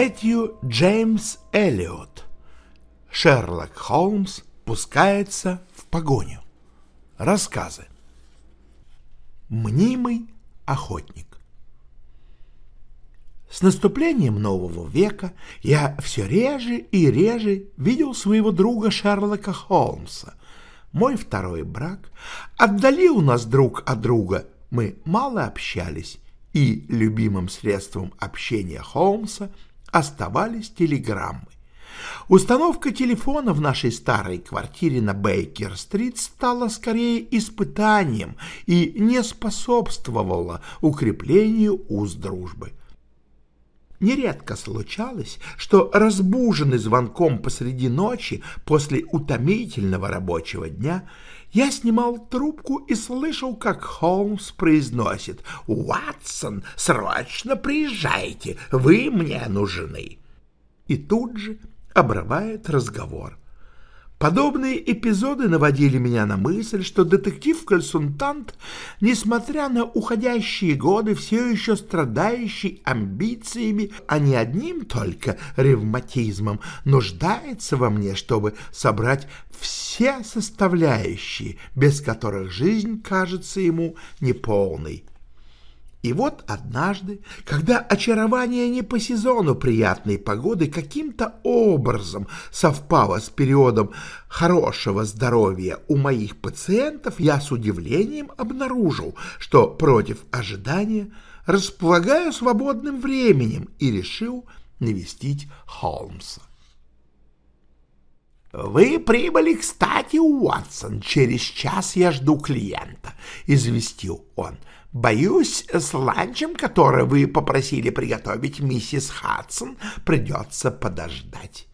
Мэтью Джеймс Эллиот. Шерлок Холмс пускается в погоню. Рассказы. Мнимый охотник. С наступлением нового века я все реже и реже видел своего друга Шерлока Холмса. Мой второй брак отдалил нас друг от друга, мы мало общались, и любимым средством общения Холмса оставались телеграммы. Установка телефона в нашей старой квартире на Бейкер-стрит стала скорее испытанием и не способствовала укреплению уз дружбы. Нередко случалось, что разбуженный звонком посреди ночи после утомительного рабочего дня я снимал трубку и слышал, как Холмс произносит «Уатсон, срочно приезжайте, вы мне нужны». И тут же обрывает разговор. Подобные эпизоды наводили меня на мысль, что детектив-консультант, несмотря на уходящие годы, все еще страдающий амбициями, а не одним только ревматизмом, нуждается во мне, чтобы собрать все составляющие, без которых жизнь кажется ему неполной. И вот однажды, когда очарование не по сезону приятной погоды каким-то образом совпало с периодом хорошего здоровья у моих пациентов, я с удивлением обнаружил, что против ожидания располагаю свободным временем и решил навестить Холмса. «Вы прибыли кстати, Уотсон. Через час я жду клиента», — известил он. Боюсь, с ланчем, который вы попросили приготовить миссис Хадсон, придется подождать.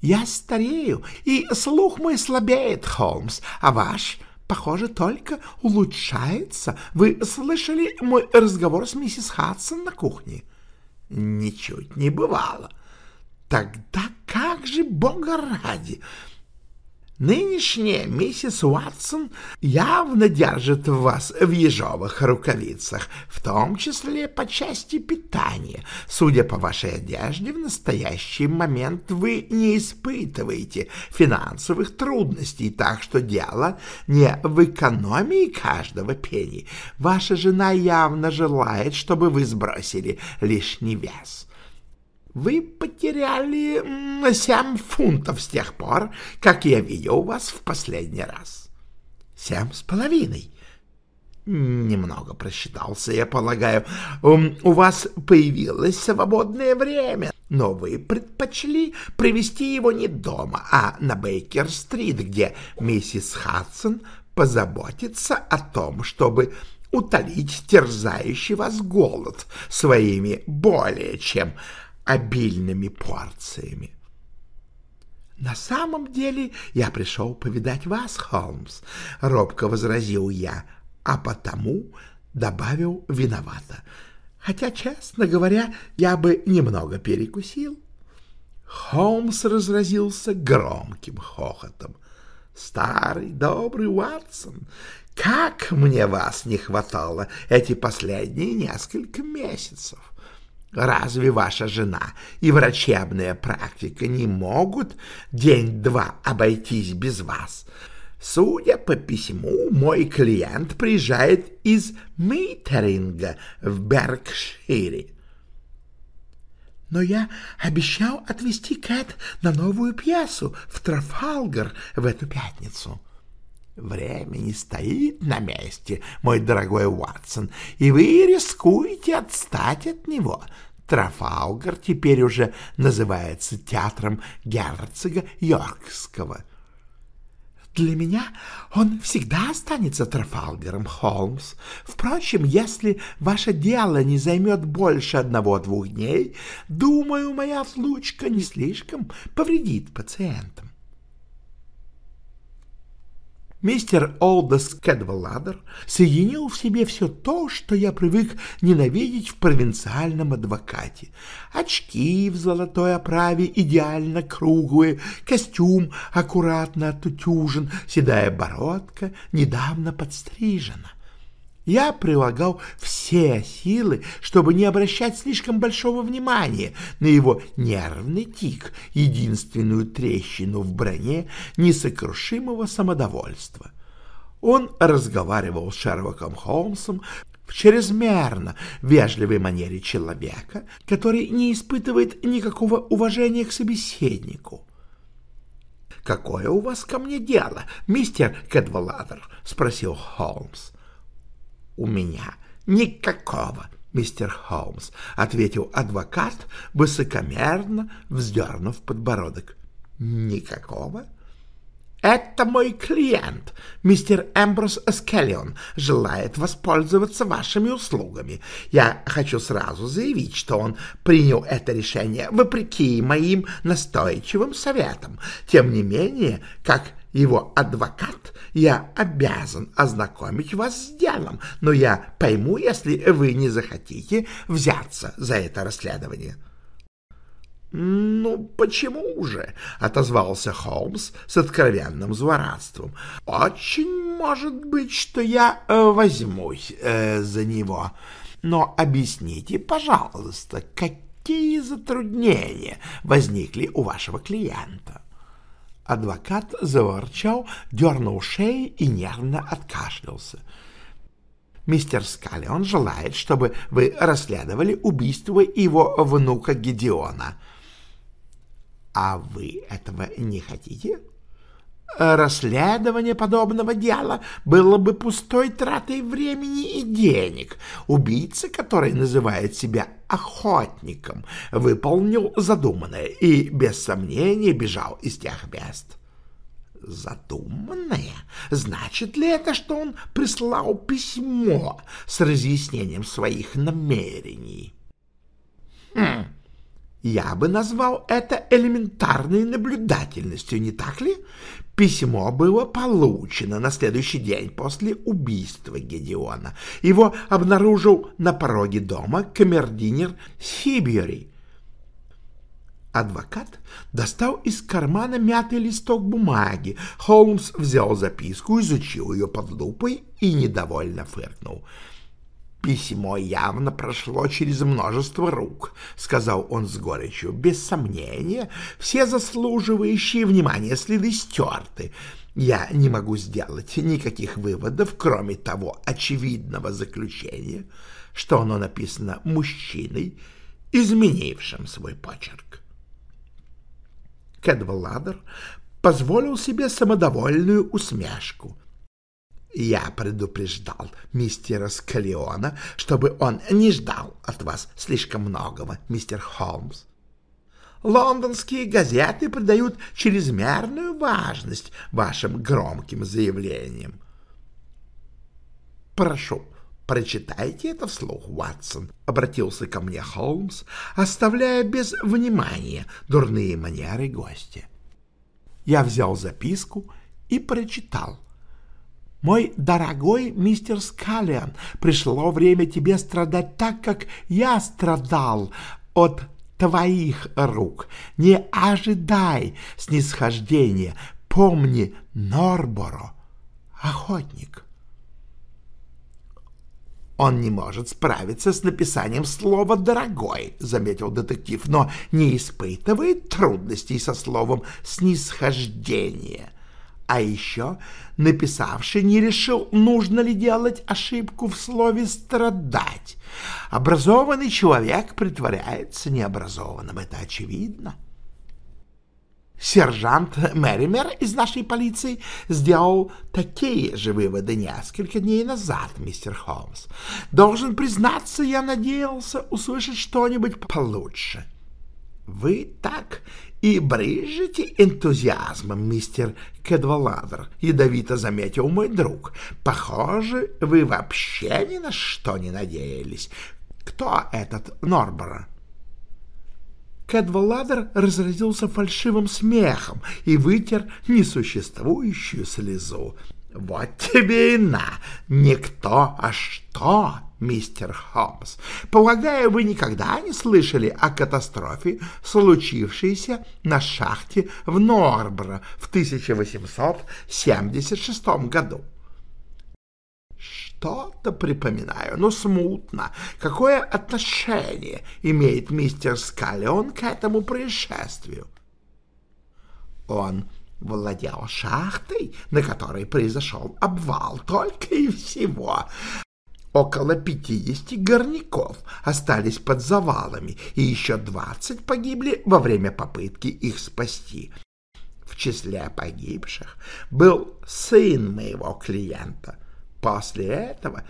Я старею, и слух мой слабеет, Холмс, а ваш, похоже, только улучшается. Вы слышали мой разговор с миссис Хадсон на кухне? Ничуть не бывало. Тогда как же, бога ради, Нынешняя миссис Уатсон явно держит вас в ежовых рукавицах, в том числе по части питания. Судя по вашей одежде, в настоящий момент вы не испытываете финансовых трудностей, так что дело не в экономии каждого пени. Ваша жена явно желает, чтобы вы сбросили лишний вес. Вы потеряли семь фунтов с тех пор, как я видел вас в последний раз. Семь с половиной. Немного просчитался, я полагаю. У вас появилось свободное время, но вы предпочли провести его не дома, а на Бейкер-стрит, где миссис Хадсон позаботится о том, чтобы утолить терзающий вас голод своими более чем обильными порциями. «На самом деле я пришел повидать вас, Холмс», — робко возразил я, а потому добавил виновато. Хотя, честно говоря, я бы немного перекусил. Холмс разразился громким хохотом. «Старый добрый Уатсон, как мне вас не хватало эти последние несколько месяцев! Разве ваша жена и врачебная практика не могут день-два обойтись без вас? Судя по письму, мой клиент приезжает из Мейтеринга в Беркшире. Но я обещал отвезти Кэт на новую пьесу в Трафалгар в эту пятницу. Время не стоит на месте, мой дорогой Уатсон, и вы рискуете отстать от него. Трафалгар теперь уже называется театром герцога Йоркского. Для меня он всегда останется Трафалгаром, Холмс. Впрочем, если ваше дело не займет больше одного-двух дней, думаю, моя отлучка не слишком повредит пациентам. Мистер Олдос Кэдвелладер соединил в себе все то, что я привык ненавидеть в провинциальном адвокате. Очки в золотой оправе идеально круглые, костюм аккуратно отутюжен, седая бородка недавно подстрижена. Я прилагал все силы, чтобы не обращать слишком большого внимания на его нервный тик, единственную трещину в броне несокрушимого самодовольства. Он разговаривал с Шерлоком Холмсом в чрезмерно вежливой манере человека, который не испытывает никакого уважения к собеседнику. «Какое у вас ко мне дело, мистер Кэдваладер?» — спросил Холмс. «У меня никакого, мистер Холмс», — ответил адвокат, высокомерно вздернув подбородок. «Никакого?» «Это мой клиент, мистер Эмброс Эскеллион, желает воспользоваться вашими услугами. Я хочу сразу заявить, что он принял это решение вопреки моим настойчивым советам. Тем не менее, как его адвокат, я обязан ознакомить вас с делом, но я пойму, если вы не захотите взяться за это расследование». «Ну, почему же?» — отозвался Холмс с откровенным злорадством. «Очень может быть, что я э, возьмусь э, за него. Но объясните, пожалуйста, какие затруднения возникли у вашего клиента?» Адвокат заворчал, дернул шеи и нервно откашлялся. «Мистер Скалли, он желает, чтобы вы расследовали убийство его внука Гедеона». А вы этого не хотите? Расследование подобного дела было бы пустой тратой времени и денег. Убийца, который называет себя охотником, выполнил задуманное и, без сомнения, бежал из тех мест. Задуманное? Значит ли это, что он прислал письмо с разъяснением своих намерений? Хм... Я бы назвал это элементарной наблюдательностью, не так ли? Письмо было получено на следующий день после убийства Гедеона. Его обнаружил на пороге дома камердинер Сибьери. Адвокат достал из кармана мятый листок бумаги. Холмс взял записку, изучил ее под лупой и недовольно фыркнул — Письмо явно прошло через множество рук, — сказал он с горечью. Без сомнения, все заслуживающие внимания следы стерты. Я не могу сделать никаких выводов, кроме того очевидного заключения, что оно написано мужчиной, изменившим свой почерк. Кэдвелладер позволил себе самодовольную усмешку — я предупреждал мистера Скалиона, чтобы он не ждал от вас слишком многого, мистер Холмс. Лондонские газеты придают чрезмерную важность вашим громким заявлениям. Прошу, прочитайте это вслух, Ватсон, — обратился ко мне Холмс, оставляя без внимания дурные манеры гостя. Я взял записку и прочитал — мой дорогой мистер Скаллиан, пришло время тебе страдать так, как я страдал от твоих рук. Не ожидай снисхождения. Помни Норборо, охотник. «Он не может справиться с написанием слова «дорогой», — заметил детектив, «но не испытывает трудностей со словом «снисхождение». А еще написавший не решил, нужно ли делать ошибку в слове «страдать». Образованный человек притворяется необразованным, это очевидно. Сержант Мэример из нашей полиции сделал такие же выводы несколько дней назад, мистер Холмс. Должен признаться, я надеялся услышать что-нибудь получше. Вы так и брызжете энтузиазмом, мистер Кедваладер, — ядовито заметил мой друг. Похоже, вы вообще ни на что не надеялись. Кто этот Норбора? Кэдваладер разразился фальшивым смехом и вытер несуществующую слезу. «Вот тебе и на! Никто, а что!» Мистер Холмс. Полагаю, вы никогда не слышали о катастрофе, случившейся на шахте в Норбро в 1876 году. Что-то припоминаю, но смутно. Какое отношение имеет мистер Скалион к этому происшествию? Он владел шахтой, на которой произошел обвал, только и всего. Около пятидесяти горняков остались под завалами, и еще двадцать погибли во время попытки их спасти. В числе погибших был сын моего клиента. После этого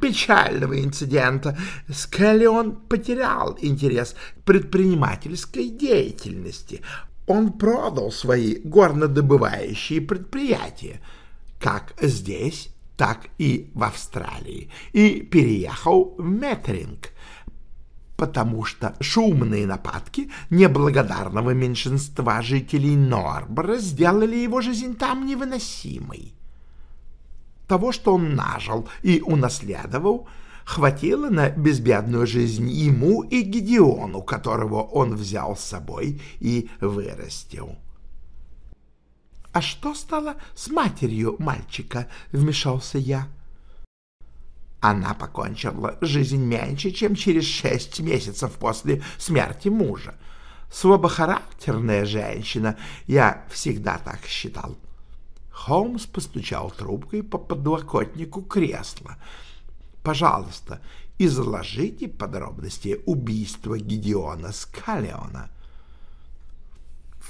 печального инцидента Скеллион потерял интерес к предпринимательской деятельности. Он продал свои горнодобывающие предприятия, как здесь, так и в Австралии, и переехал в Метринг, потому что шумные нападки неблагодарного меньшинства жителей Норбора сделали его жизнь там невыносимой. Того, что он нажил и унаследовал, хватило на безбедную жизнь ему и Гедеону, которого он взял с собой и вырастил. «А что стало с матерью мальчика?» — вмешался я. Она покончила жизнь меньше, чем через шесть месяцев после смерти мужа. Слабохарактерная женщина, я всегда так считал. Холмс постучал трубкой по подлокотнику кресла. «Пожалуйста, изложите подробности убийства Гедеона Скалеона».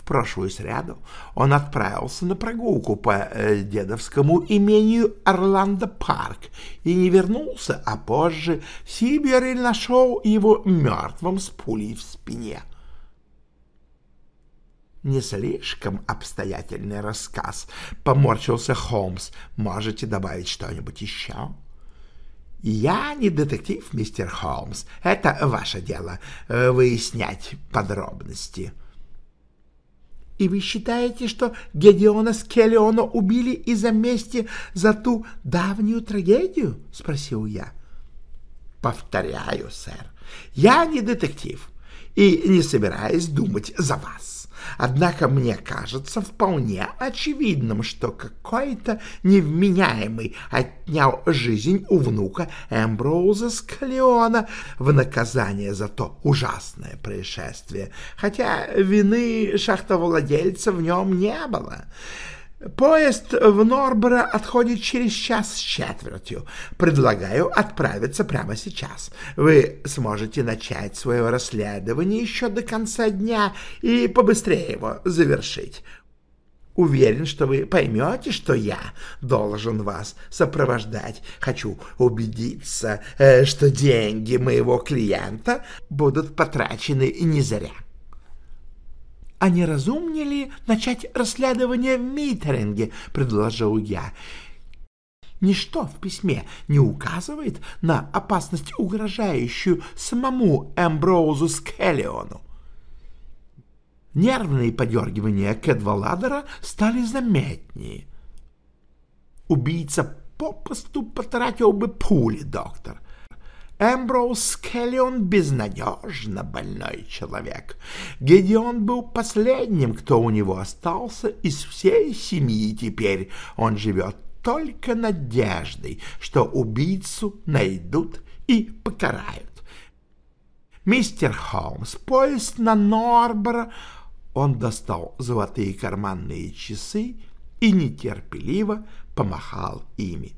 В прошлую среду он отправился на прогулку по э, дедовскому имению Орландо-парк и не вернулся, а позже Сибирь нашел его мертвым с пулей в спине. «Не слишком обстоятельный рассказ», — поморщился Холмс. «Можете добавить что-нибудь еще?» «Я не детектив, мистер Холмс. Это ваше дело э, — выяснять подробности». И вы считаете, что Гедеона Скеллиона убили из-за мести за ту давнюю трагедию? — спросил я. — Повторяю, сэр, я не детектив и не собираюсь думать за вас. Однако мне кажется вполне очевидным, что какой-то невменяемый отнял жизнь у внука Эмброуза Скалиона в наказание за то ужасное происшествие, хотя вины шахтовладельца в нем не было. Поезд в Норборо отходит через час с четвертью. Предлагаю отправиться прямо сейчас. Вы сможете начать свое расследование еще до конца дня и побыстрее его завершить. Уверен, что вы поймете, что я должен вас сопровождать. Хочу убедиться, э, что деньги моего клиента будут потрачены не зря а не разумнее ли начать расследование в Миттеринге, — предложил я. Ничто в письме не указывает на опасность, угрожающую самому Эмброузу Скеллиону. Нервные подергивания Кэдваладера стали заметнее. Убийца попусту потратил бы пули, доктор. Эмброуз Келлион безнадежно больной человек. Гедеон был последним, кто у него остался из всей семьи теперь. Он живет только надеждой, что убийцу найдут и покарают. Мистер Холмс, поезд на Норборо. Он достал золотые карманные часы и нетерпеливо помахал ими.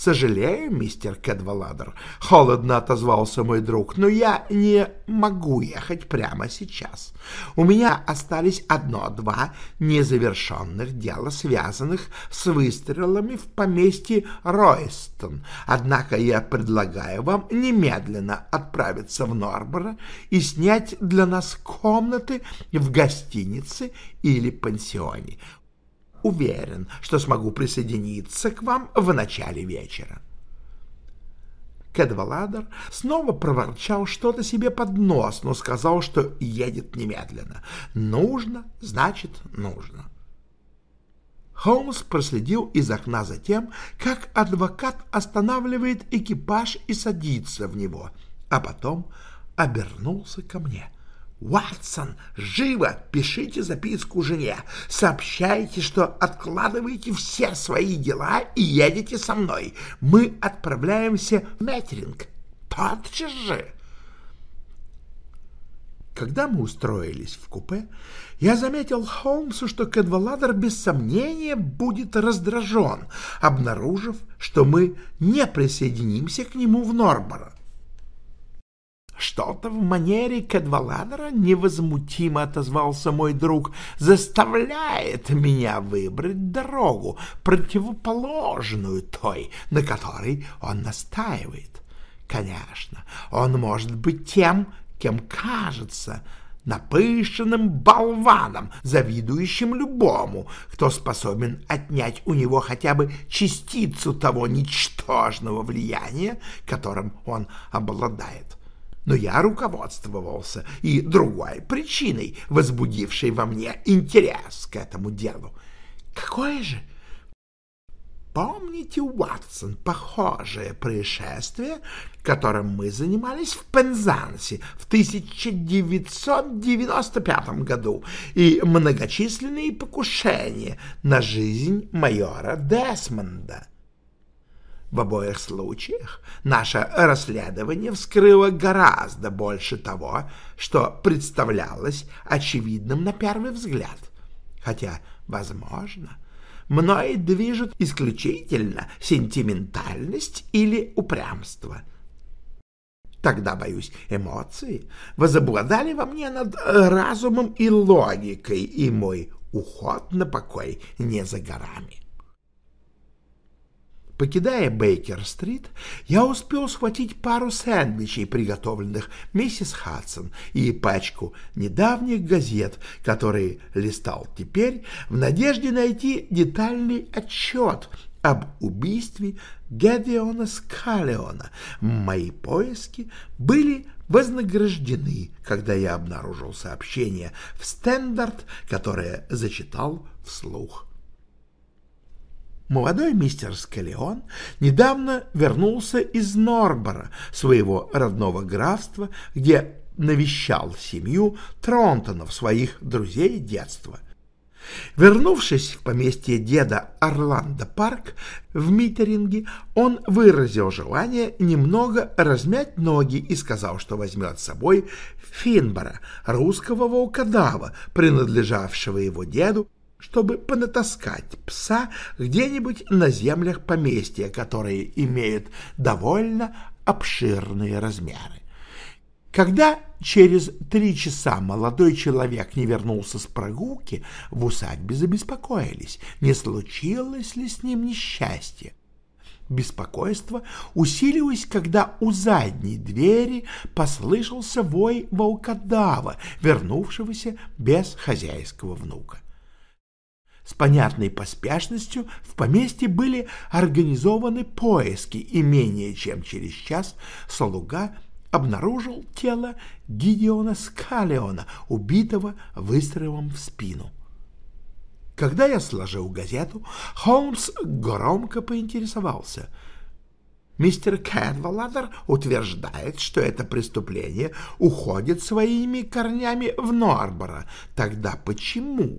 «Сожалею, мистер Кедваладер», — холодно отозвался мой друг, «но я не могу ехать прямо сейчас. У меня остались одно-два незавершенных дела, связанных с выстрелами в поместье Ройстон. Однако я предлагаю вам немедленно отправиться в Норборо и снять для нас комнаты в гостинице или пансионе уверен, что смогу присоединиться к вам в начале вечера. Кедваладер снова проворчал что-то себе под нос, но сказал, что едет немедленно. Нужно, значит, нужно. Холмс проследил из окна за тем, как адвокат останавливает экипаж и садится в него, а потом обернулся ко мне. Уатсон, живо пишите записку жене. Сообщайте, что откладываете все свои дела и едете со мной. Мы отправляемся в Метринг. Тотчас же. Когда мы устроились в купе, я заметил Холмсу, что Кедваладер без сомнения будет раздражен, обнаружив, что мы не присоединимся к нему в Норборо. «Что-то в манере Кедваладера невозмутимо отозвался мой друг, заставляет меня выбрать дорогу, противоположную той, на которой он настаивает. Конечно, он может быть тем, кем кажется, напыщенным болваном, завидующим любому, кто способен отнять у него хотя бы частицу того ничтожного влияния, которым он обладает но я руководствовался и другой причиной, возбудившей во мне интерес к этому делу. Какое же? Помните, Уатсон, похожее происшествие, которым мы занимались в Пензансе в 1995 году, и многочисленные покушения на жизнь майора Десмонда? В обоих случаях наше расследование вскрыло гораздо больше того, что представлялось очевидным на первый взгляд. Хотя, возможно, мной движет исключительно сентиментальность или упрямство. Тогда, боюсь, эмоции возобладали во мне над разумом и логикой, и мой уход на покой не за горами. Покидая Бейкер-стрит, я успел схватить пару сэндвичей, приготовленных миссис Хадсон, и пачку недавних газет, которые листал теперь в надежде найти детальный отчет об убийстве Гедеона Скалеона. Мои поиски были вознаграждены, когда я обнаружил сообщение в Стендарт, которое зачитал вслух. Молодой мистер Скалеон недавно вернулся из Норбора, своего родного графства, где навещал семью Тронтонов, своих друзей детства. Вернувшись в поместье деда Орландо Парк в Митеринге, он выразил желание немного размять ноги и сказал, что возьмет с собой Финбора, русского волкодава, принадлежавшего его деду, чтобы понатаскать пса где-нибудь на землях поместья, которые имеют довольно обширные размеры. Когда через три часа молодой человек не вернулся с прогулки, в усадьбе забеспокоились, не случилось ли с ним несчастье. Беспокойство усилилось, когда у задней двери послышался вой волкодава, вернувшегося без хозяйского внука. С понятной поспешностью в поместье были организованы поиски, и менее чем через час слуга обнаружил тело Гидеона Скалеона, убитого выстрелом в спину. Когда я сложил газету, Холмс громко поинтересовался. Мистер Кэдваладер утверждает, что это преступление уходит своими корнями в Норборо. Тогда почему?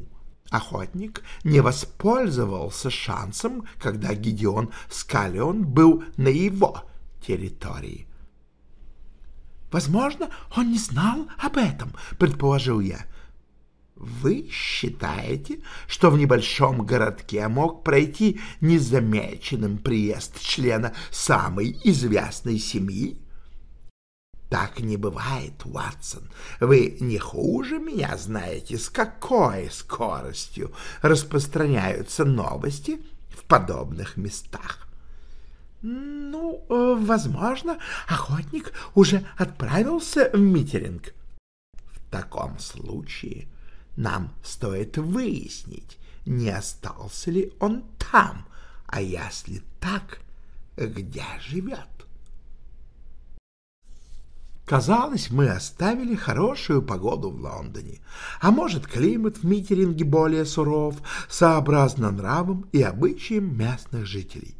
Охотник не воспользовался шансом, когда Гидеон Скалион был на его территории. «Возможно, он не знал об этом», — предположил я. «Вы считаете, что в небольшом городке мог пройти незамеченным приезд члена самой известной семьи?» Так не бывает, Уатсон. Вы не хуже меня знаете, с какой скоростью распространяются новости в подобных местах. Ну, э, возможно, охотник уже отправился в митеринг. В таком случае нам стоит выяснить, не остался ли он там, а если так, где живет. Казалось, мы оставили хорошую погоду в Лондоне, а может, климат в Митеринге более суров, сообразно нравам и обычаям местных жителей.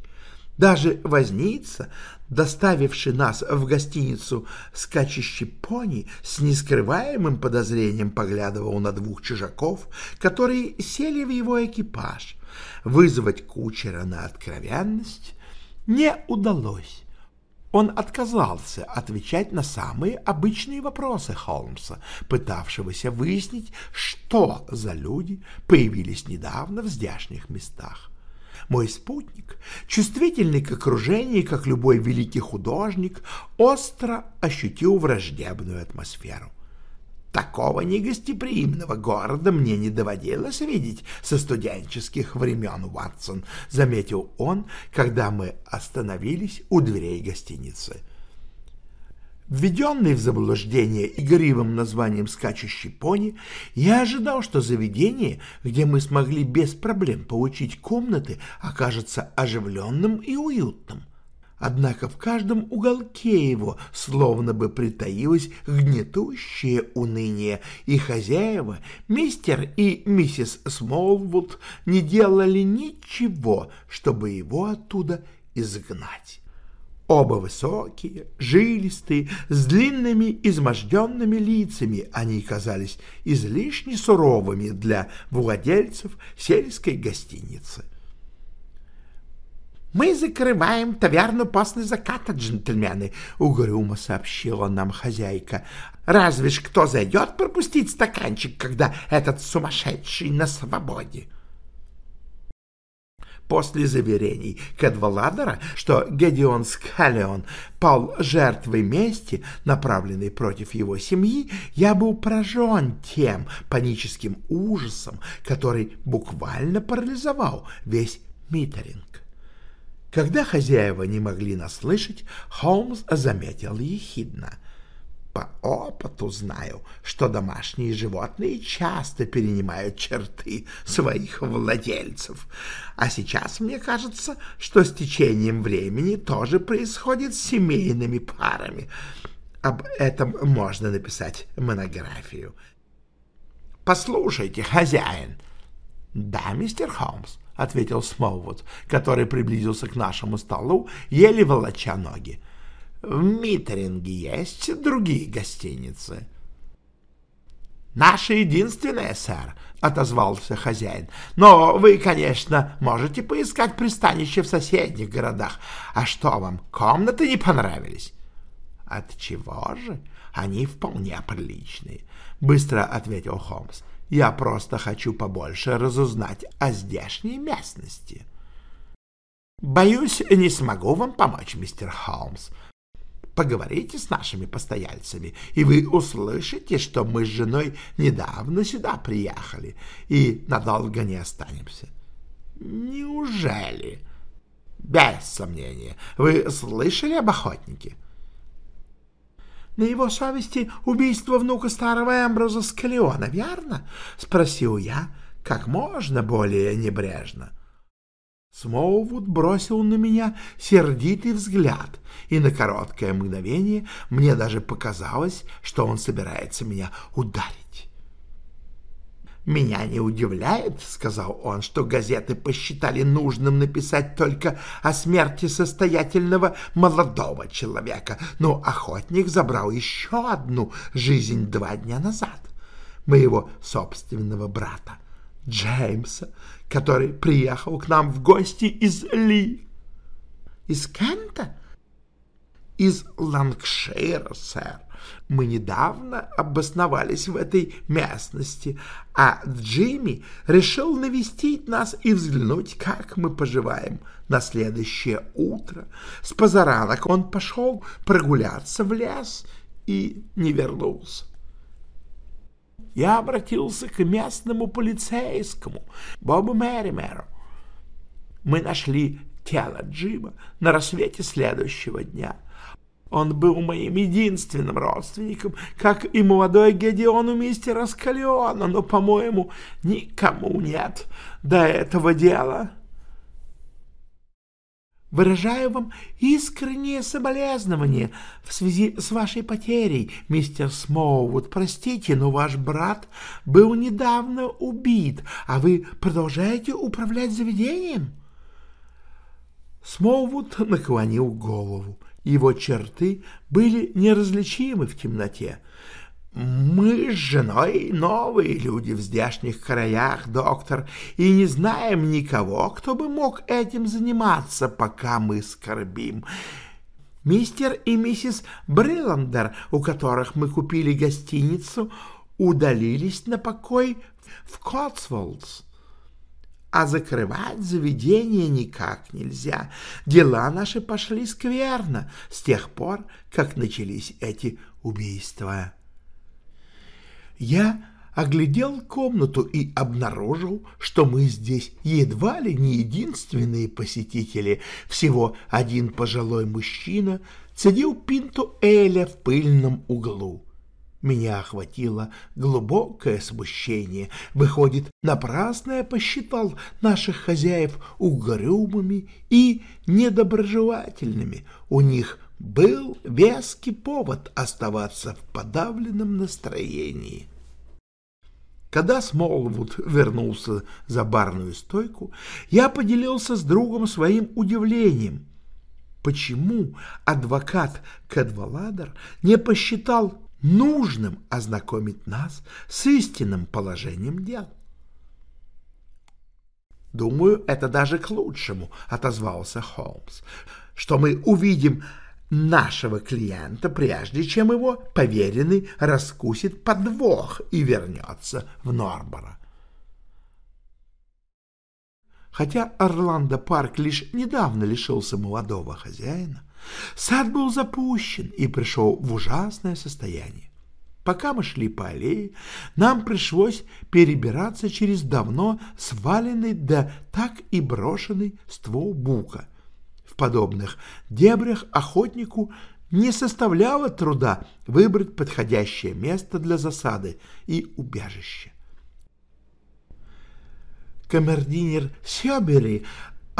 Даже возница, доставивший нас в гостиницу скачущий пони, с нескрываемым подозрением поглядывал на двух чужаков, которые сели в его экипаж. Вызвать кучера на откровенность не удалось. Он отказался отвечать на самые обычные вопросы Холмса, пытавшегося выяснить, что за люди появились недавно в здешних местах. Мой спутник, чувствительный к окружению, как любой великий художник, остро ощутил враждебную атмосферу. Такого негостеприимного города мне не доводилось видеть со студенческих времен, Ватсон, — заметил он, когда мы остановились у дверей гостиницы. Введенный в заблуждение игривым названием «Скачущий пони», я ожидал, что заведение, где мы смогли без проблем получить комнаты, окажется оживленным и уютным. Однако в каждом уголке его словно бы притаилось гнетущее уныние, и хозяева, мистер и миссис Смолвуд, не делали ничего, чтобы его оттуда изгнать. Оба высокие, жилистые, с длинными изможденными лицами, они казались излишне суровыми для владельцев сельской гостиницы. «Мы закрываем таверну после заката, джентльмены», — угрюмо сообщила нам хозяйка. «Разве ж кто зайдет пропустить стаканчик, когда этот сумасшедший на свободе?» После заверений Кэдваладера, что Гедеон Скаллион пал жертвой мести, направленной против его семьи, я был поражен тем паническим ужасом, который буквально парализовал весь Миттеринг. Когда хозяева не могли нас слышать, Холмс заметил ехидно. По опыту знаю, что домашние животные часто перенимают черты своих владельцев. А сейчас мне кажется, что с течением времени тоже происходит с семейными парами. Об этом можно написать монографию. «Послушайте, хозяин». «Да, мистер Холмс», — ответил Смолвуд, который приблизился к нашему столу, еле волоча ноги. «В Миттеринге есть другие гостиницы?» «Наша единственная, сэр», — отозвался хозяин. «Но вы, конечно, можете поискать пристанище в соседних городах. А что вам, комнаты не понравились?» «От чего же? Они вполне приличные», — быстро ответил Холмс. Я просто хочу побольше разузнать о здешней местности. Боюсь, не смогу вам помочь, мистер Холмс. Поговорите с нашими постояльцами, и вы услышите, что мы с женой недавно сюда приехали и надолго не останемся. Неужели? Без сомнения. Вы слышали об охотнике? На его совести убийство внука старого Эмброза Скалиона, верно? — спросил я как можно более небрежно. Смоувуд бросил на меня сердитый взгляд, и на короткое мгновение мне даже показалось, что он собирается меня ударить. «Меня не удивляет, — сказал он, — что газеты посчитали нужным написать только о смерти состоятельного молодого человека, но охотник забрал еще одну жизнь два дня назад, моего собственного брата, Джеймса, который приехал к нам в гости из Ли. Из Кента? Из Лангшира, сэр. Мы недавно обосновались в этой местности, а Джимми решил навестить нас и взглянуть, как мы поживаем на следующее утро. С позаранок он пошел прогуляться в лес и не вернулся. Я обратился к местному полицейскому, Бобу Мэримеру. Мы нашли тело Джима на рассвете следующего дня — он был моим единственным родственником, как и молодой Гедеон у мистера Скалиона, но, по-моему, никому нет до этого дела. Выражаю вам искреннее соболезнование в связи с вашей потерей, мистер Смоувуд. Простите, но ваш брат был недавно убит, а вы продолжаете управлять заведением? — Смолвуд наклонил голову. Его черты были неразличимы в темноте. «Мы с женой новые люди в здешних краях, доктор, и не знаем никого, кто бы мог этим заниматься, пока мы скорбим. Мистер и миссис Брилландер, у которых мы купили гостиницу, удалились на покой в Котсволдс а закрывать заведение никак нельзя. Дела наши пошли скверно с тех пор, как начались эти убийства. Я оглядел комнату и обнаружил, что мы здесь едва ли не единственные посетители. Всего один пожилой мужчина цедил пинту Эля в пыльном углу. Меня охватило глубокое смущение. Выходит, напрасно я посчитал наших хозяев угрюмыми и недоброжелательными. У них был веский повод оставаться в подавленном настроении. Когда Смолвуд вернулся за барную стойку, я поделился с другом своим удивлением. Почему адвокат Кадваладер не посчитал нужным ознакомить нас с истинным положением дел. «Думаю, это даже к лучшему», — отозвался Холмс, «что мы увидим нашего клиента, прежде чем его поверенный раскусит подвох и вернется в Норборо. Хотя Орландо Парк лишь недавно лишился молодого хозяина, Сад был запущен и пришел в ужасное состояние. Пока мы шли по аллее, нам пришлось перебираться через давно сваленный да так и брошенный ствол бука. В подобных дебрях охотнику не составляло труда выбрать подходящее место для засады и убежища. Камердинер Сёбери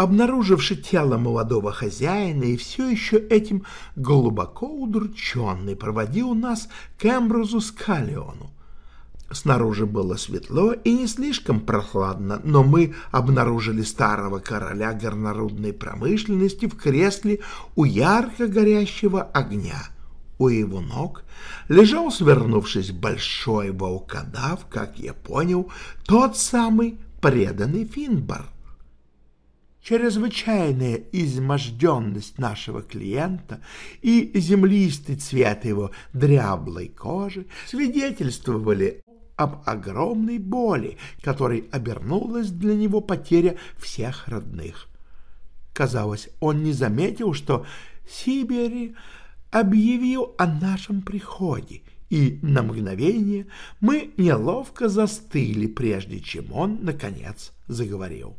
обнаруживший тело молодого хозяина и все еще этим глубоко удрученный, проводил нас к Эмбрузу Скалиону. Снаружи было светло и не слишком прохладно, но мы обнаружили старого короля горнорудной промышленности в кресле у ярко горящего огня. У его ног лежал, свернувшись, большой волкодав, как я понял, тот самый преданный Финбар. Чрезвычайная изможденность нашего клиента и землистый цвет его дряблой кожи свидетельствовали об огромной боли, которой обернулась для него потеря всех родных. Казалось, он не заметил, что Сибири объявил о нашем приходе, и на мгновение мы неловко застыли, прежде чем он, наконец, заговорил.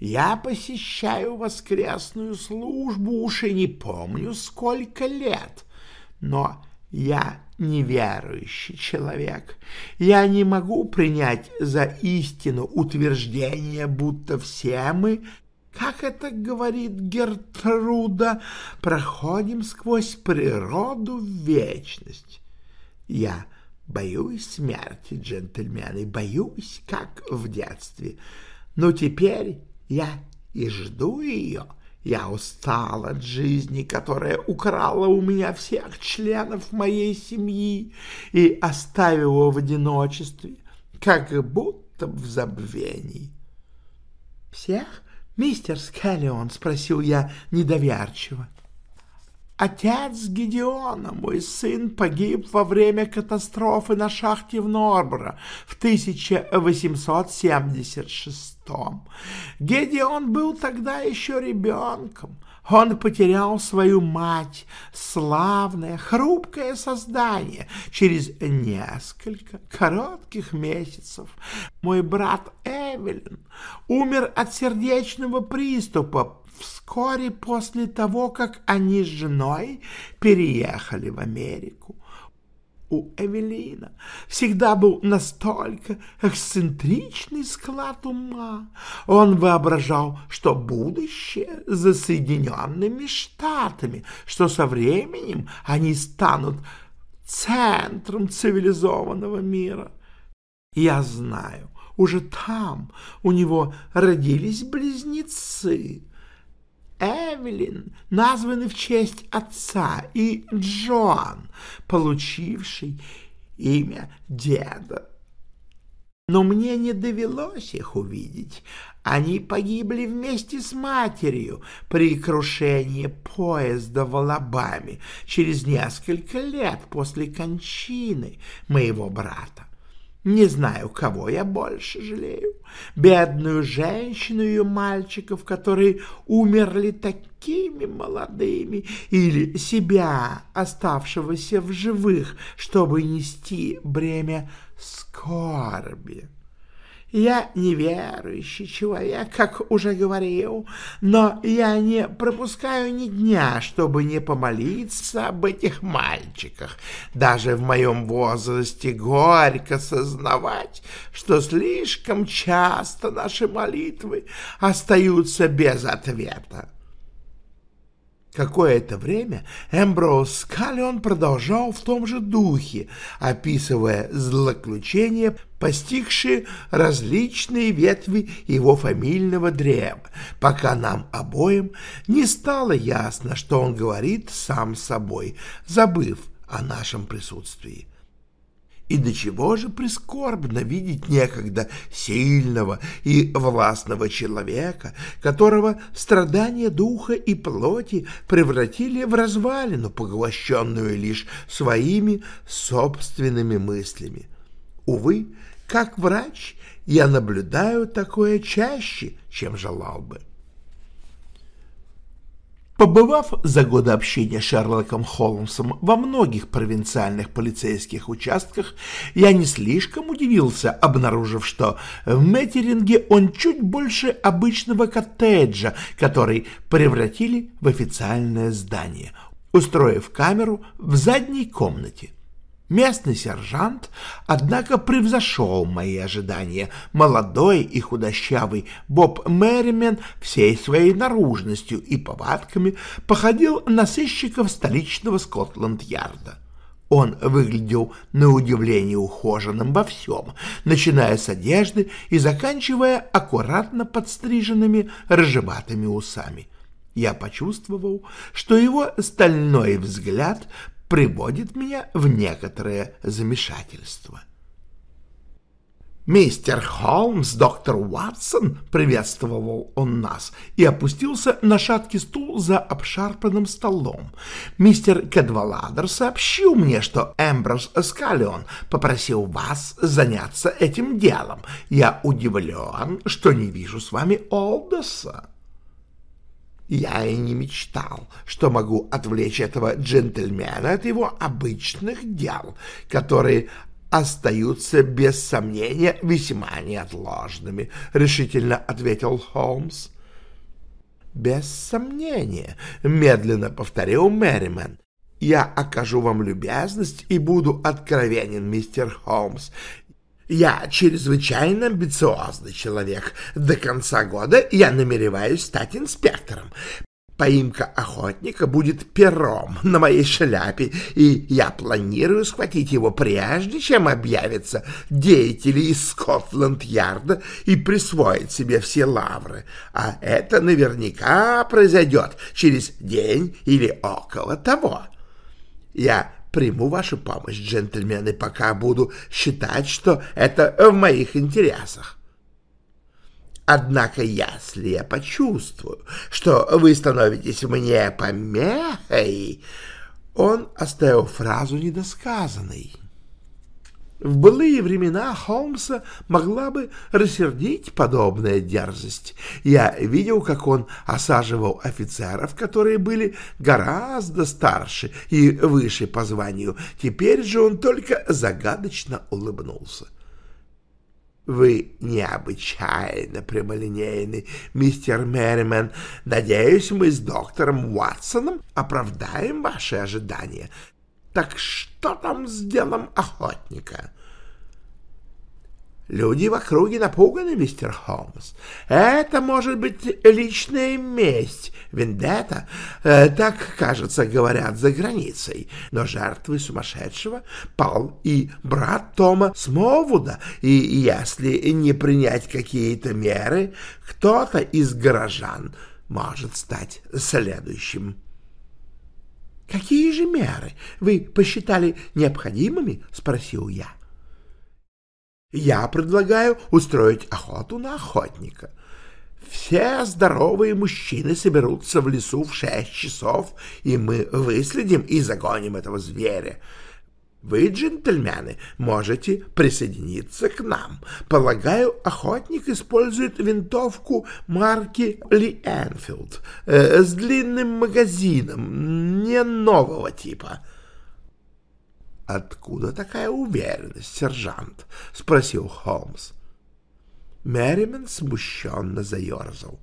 Я посещаю воскресную службу уж и не помню сколько лет, но я неверующий человек. Я не могу принять за истину утверждение, будто все мы, как это говорит Гертруда, проходим сквозь природу в вечность. Я боюсь смерти, джентльмены, боюсь, как в детстве. Но теперь я и жду ее. Я устал от жизни, которая украла у меня всех членов моей семьи и оставила в одиночестве, как будто в забвении. — Всех, мистер Скеллион? — спросил я недоверчиво. Отец Гедеона, мой сын, погиб во время катастрофы на шахте в Норборо в 1876 -м. Гедеон был тогда еще ребенком. Он потерял свою мать, славное, хрупкое создание, через несколько коротких месяцев. Мой брат Эвелин умер от сердечного приступа вскоре после того, как они с женой переехали в Америку. У Эвелина всегда был настолько эксцентричный склад ума. Он воображал, что будущее за Соединенными Штатами, что со временем они станут центром цивилизованного мира. Я знаю, уже там у него родились близнецы. Эвелин названы в честь отца, и Джон, получивший имя деда. Но мне не довелось их увидеть. Они погибли вместе с матерью при крушении поезда в Алабаме через несколько лет после кончины моего брата. Не знаю, кого я больше жалею. Бедную женщину и мальчиков, которые умерли такими молодыми, или себя, оставшегося в живых, чтобы нести бремя скорби. Я неверующий человек, как уже говорил, но я не пропускаю ни дня, чтобы не помолиться об этих мальчиках. Даже в моем возрасте горько сознавать, что слишком часто наши молитвы остаются без ответа. Какое-то время Эмброуз Скаллион продолжал в том же духе, описывая злоключения, постигшие различные ветви его фамильного древа, пока нам обоим не стало ясно, что он говорит сам собой, забыв о нашем присутствии. И до чего же прискорбно видеть некогда сильного и властного человека, которого страдания духа и плоти превратили в развалину, поглощенную лишь своими собственными мыслями. Увы, как врач я наблюдаю такое чаще, чем желал бы. Побывав за годы общения с Шерлоком Холмсом во многих провинциальных полицейских участках, я не слишком удивился, обнаружив, что в Меттеринге он чуть больше обычного коттеджа, который превратили в официальное здание, устроив камеру в задней комнате. Местный сержант, однако, превзошел мои ожидания. Молодой и худощавый Боб Мэримен всей своей наружностью и повадками походил на сыщиков столичного Скотланд-Ярда. Он выглядел на удивление ухоженным во всем, начиная с одежды и заканчивая аккуратно подстриженными рыжеватыми усами. Я почувствовал, что его стальной взгляд приводит меня в некоторое замешательство. «Мистер Холмс, доктор Уатсон!» — приветствовал он нас и опустился на шаткий стул за обшарпанным столом. «Мистер Кедваладер сообщил мне, что Эмброс Скалион попросил вас заняться этим делом. Я удивлен, что не вижу с вами Олдоса». Я и не мечтал, что могу отвлечь этого джентльмена от его обычных дел, которые остаются без сомнения весьма неотложными, — решительно ответил Холмс. «Без сомнения», — медленно повторил Мэримен. «Я окажу вам любезность и буду откровенен, мистер Холмс. Я чрезвычайно амбициозный человек. До конца года я намереваюсь стать инспектором. Поимка охотника будет пером на моей шляпе, и я планирую схватить его прежде, чем объявятся деятели из Скотланд-Ярда и присвоить себе все лавры. А это наверняка произойдет через день или около того. Я приму вашу помощь, джентльмены, пока буду считать, что это в моих интересах. Однако, если я почувствую, что вы становитесь мне помехой, он оставил фразу недосказанной. В былые времена Холмса могла бы рассердить подобная дерзость. Я видел, как он осаживал офицеров, которые были гораздо старше и выше по званию. Теперь же он только загадочно улыбнулся. Вы необычайно прямолинейный, мистер Мерримен. Надеюсь, мы с доктором Уатсоном оправдаем ваши ожидания. Так что там с делом охотника? Люди в округе напуганы, мистер Холмс. Это может быть личная месть, вендетта, э, так, кажется, говорят за границей. Но жертвой сумасшедшего пал и брат Тома Смовуда, и если не принять какие-то меры, кто-то из горожан может стать следующим. «Какие же меры вы посчитали необходимыми?» — спросил я. «Я предлагаю устроить охоту на охотника. Все здоровые мужчины соберутся в лесу в шесть часов, и мы выследим и загоним этого зверя. Вы, джентльмены, можете присоединиться к нам. Полагаю, охотник использует винтовку марки Ли Энфилд э, с длинным магазином, не нового типа. «Откуда такая уверенность, сержант?» — спросил Холмс. Мерримен смущенно заерзал.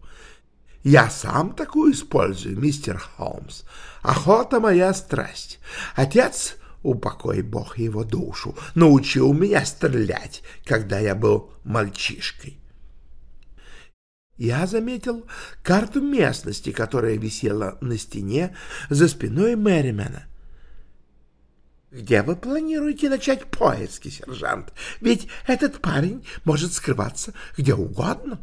«Я сам такую использую, мистер Холмс. Охота — моя страсть. Отец упокой Бог его душу, научил меня стрелять, когда я был мальчишкой. Я заметил карту местности, которая висела на стене за спиной Мэримена. «Где вы планируете начать поиски, сержант? Ведь этот парень может скрываться где угодно».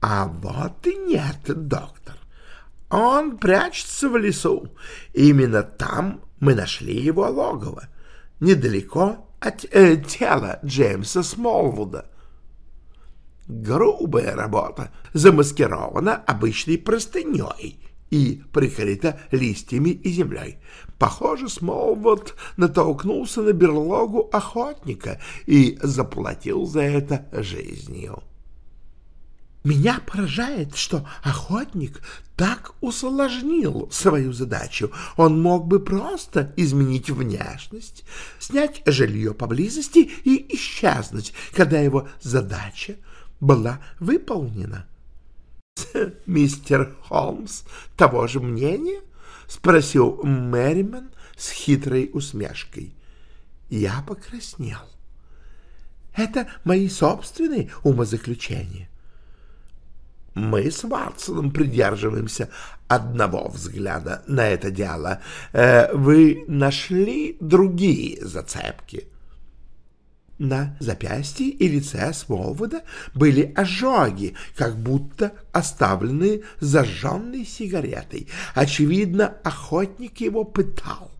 «А вот и нет, доктор. Он прячется в лесу. Именно там мы нашли его логово, недалеко от э, тела Джеймса Смолвуда. Грубая работа, замаскирована обычной простыней и прикрыта листьями и землей. Похоже, Смолвуд натолкнулся на берлогу охотника и заплатил за это жизнью. Меня поражает, что охотник так усложнил свою задачу. Он мог бы просто изменить внешность, снять жилье поблизости и исчезнуть, когда его задача была выполнена. — Мистер Холмс того же мнения? — спросил Мэриман с хитрой усмешкой. Я покраснел. — Это мои собственные умозаключения. Мы с Ватсоном придерживаемся одного взгляда на это дело. Э, вы нашли другие зацепки? На запястье и лице Смолвуда были ожоги, как будто оставленные зажженной сигаретой. Очевидно, охотник его пытал.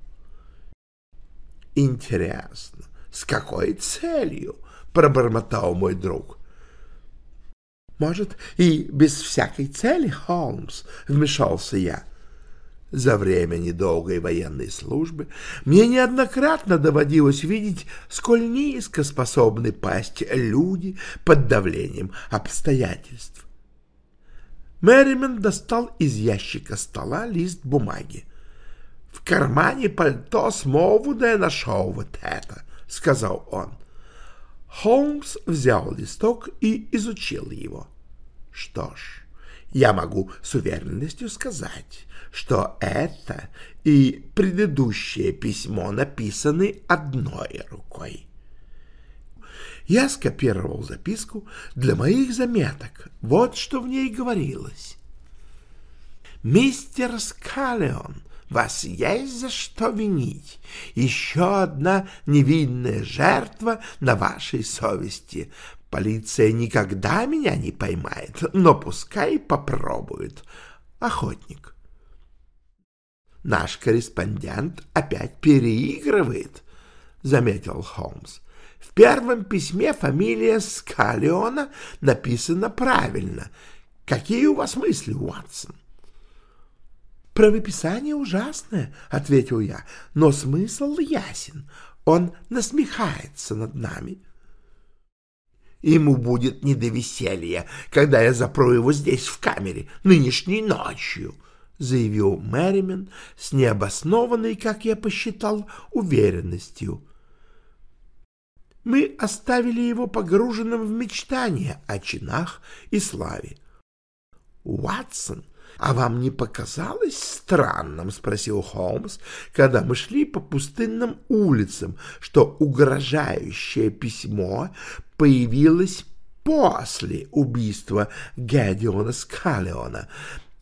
«Интересно, с какой целью?» — пробормотал мой друг. Может, и без всякой цели, Холмс, — вмешался я. За время недолгой военной службы мне неоднократно доводилось видеть, сколь низко способны пасть люди под давлением обстоятельств. Мерримен достал из ящика стола лист бумаги. «В кармане пальто Смолвуда я нашел вот это», — сказал он. Холмс взял листок и изучил его. Что ж, я могу с уверенностью сказать, что это и предыдущее письмо написаны одной рукой. Я скопировал записку для моих заметок. Вот что в ней говорилось. «Мистер Скалеон, вас есть за что винить. Еще одна невинная жертва на вашей совести. Полиция никогда меня не поймает, но пускай попробует. Охотник. Наш корреспондент опять переигрывает, заметил Холмс. В первом письме фамилия Скалиона написана правильно. Какие у вас мысли, Уатсон? «Правописание ужасное», — ответил я, — «но смысл ясен. Он насмехается над нами». Ему будет не до веселья, когда я запру его здесь, в камере, нынешней ночью, — заявил Мэримен с необоснованной, как я посчитал, уверенностью. Мы оставили его погруженным в мечтания о чинах и славе. Уатсон — «А вам не показалось странным, — спросил Холмс, — когда мы шли по пустынным улицам, что угрожающее письмо появилась после убийства Гедиона Скалиона.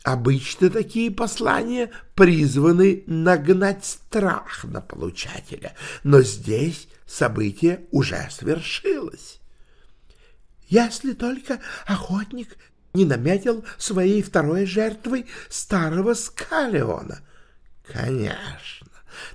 Обычно такие послания призваны нагнать страх на получателя, но здесь событие уже свершилось. Если только охотник не наметил своей второй жертвой старого Скалиона. Конечно,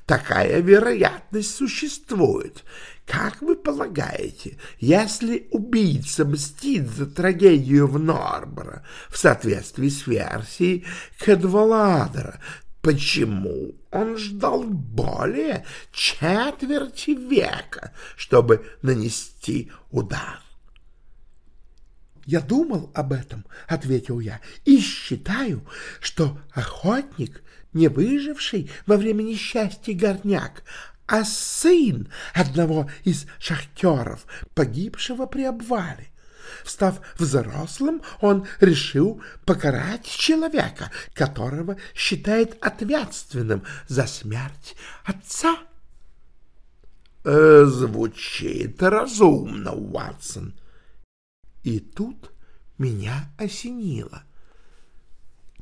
такая вероятность существует. Как вы полагаете, если убийца мстит за трагедию в Норборо в соответствии с версией Кадваладера, почему он ждал более четверти века, чтобы нанести удар? «Я думал об этом», — ответил я, — «и считаю, что охотник, не выживший во время несчастья горняк, а сын одного из шахтеров, погибшего при обвале. Став взрослым, он решил покарать человека, которого считает ответственным за смерть отца. «Э, «Звучит разумно, Уатсон», и тут меня осенило.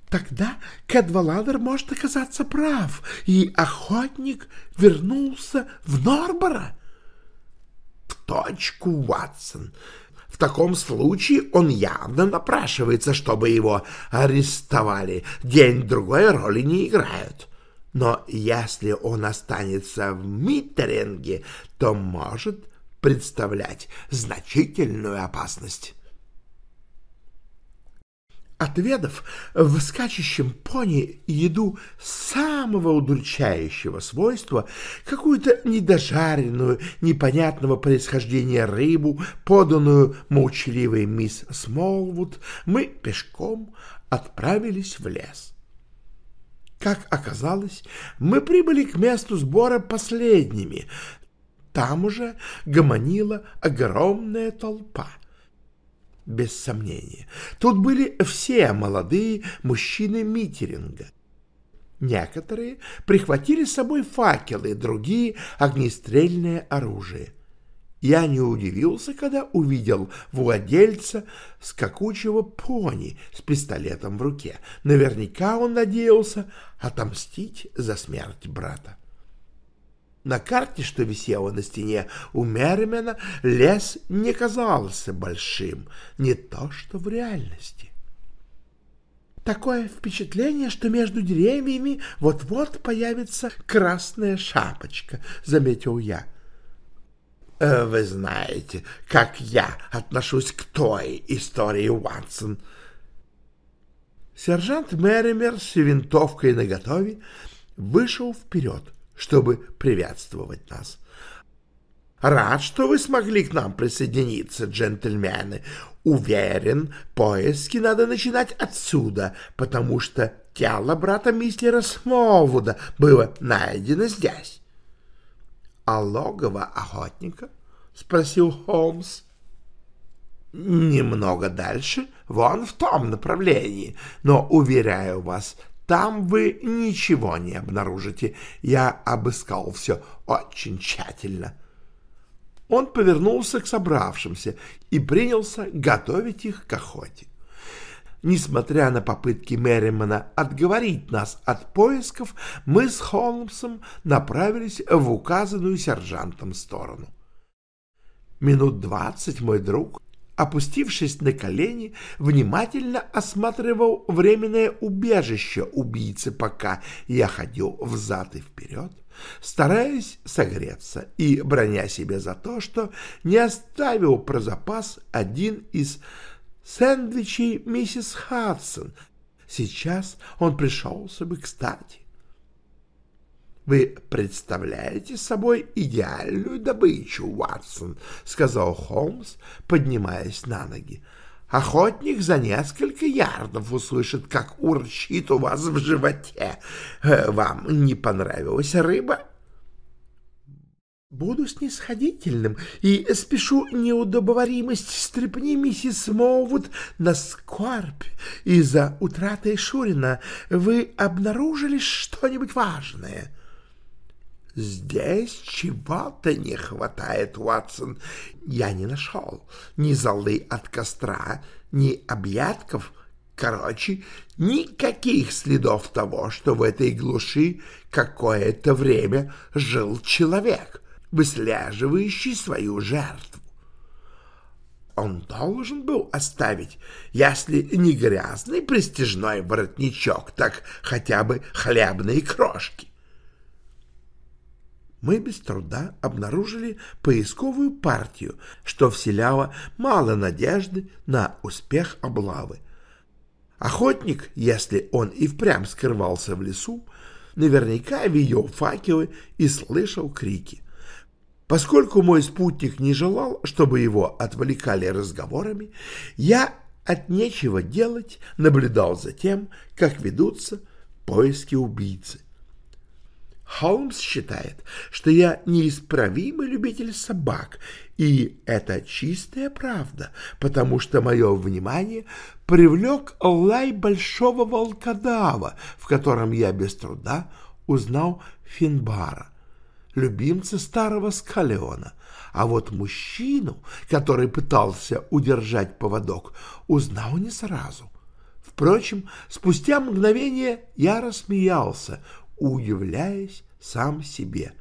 Тогда Кэдваладер может оказаться прав, и охотник вернулся в Норбора. В точку, Уатсон. В таком случае он явно напрашивается, чтобы его арестовали. День-другой роли не играют. Но если он останется в Миттеринге, то может представлять значительную опасность. Отведав в скачущем пони еду самого удручающего свойства, какую-то недожаренную, непонятного происхождения рыбу, поданную молчаливой мисс Смолвуд, мы пешком отправились в лес. Как оказалось, мы прибыли к месту сбора последними, там уже гомонила огромная толпа. Без сомнения, тут были все молодые мужчины Митеринга. Некоторые прихватили с собой факелы, другие — огнестрельное оружие. Я не удивился, когда увидел владельца скакучего пони с пистолетом в руке. Наверняка он надеялся отомстить за смерть брата. На карте, что висела на стене у Мермена, лес не казался большим, не то что в реальности. Такое впечатление, что между деревьями вот-вот появится красная шапочка, — заметил я. Э, — Вы знаете, как я отношусь к той истории, Уатсон. Сержант Мерример с винтовкой наготове вышел вперед — чтобы приветствовать нас. Рад, что вы смогли к нам присоединиться, джентльмены. Уверен, поиски надо начинать отсюда, потому что тело брата мистера Смолвуда было найдено здесь. — А логово охотника? — спросил Холмс. — Немного дальше, вон в том направлении, но, уверяю вас, там вы ничего не обнаружите. Я обыскал все очень тщательно. Он повернулся к собравшимся и принялся готовить их к охоте. Несмотря на попытки Мерримана отговорить нас от поисков, мы с Холмсом направились в указанную сержантом сторону. Минут двадцать мой друг опустившись на колени, внимательно осматривал временное убежище убийцы, пока я ходил взад и вперед, стараясь согреться и броня себе за то, что не оставил про запас один из сэндвичей миссис Хадсон. Сейчас он пришелся бы кстати. «Вы представляете собой идеальную добычу, Уатсон», — сказал Холмс, поднимаясь на ноги. «Охотник за несколько ярдов услышит, как урчит у вас в животе. Э, вам не понравилась рыба?» Буду снисходительным и спешу неудобоваримость стрепни миссис Моувуд на скорбь из-за утраты Шурина. Вы обнаружили что-нибудь важное?» Здесь чего-то не хватает, Уотсон. Я не нашел ни золы от костра, ни объедков, короче, никаких следов того, что в этой глуши какое-то время жил человек, выслеживающий свою жертву. Он должен был оставить, если не грязный престижной воротничок, так хотя бы хлебные крошки мы без труда обнаружили поисковую партию, что вселяло мало надежды на успех облавы. Охотник, если он и впрямь скрывался в лесу, наверняка видел факелы и слышал крики. Поскольку мой спутник не желал, чтобы его отвлекали разговорами, я от нечего делать наблюдал за тем, как ведутся поиски убийцы. Холмс считает, что я неисправимый любитель собак, и это чистая правда, потому что мое внимание привлек лай большого волкодава, в котором я без труда узнал Финбара, любимца старого Скалеона, а вот мужчину, который пытался удержать поводок, узнал не сразу. Впрочем, спустя мгновение я рассмеялся, удивляясь сам себе.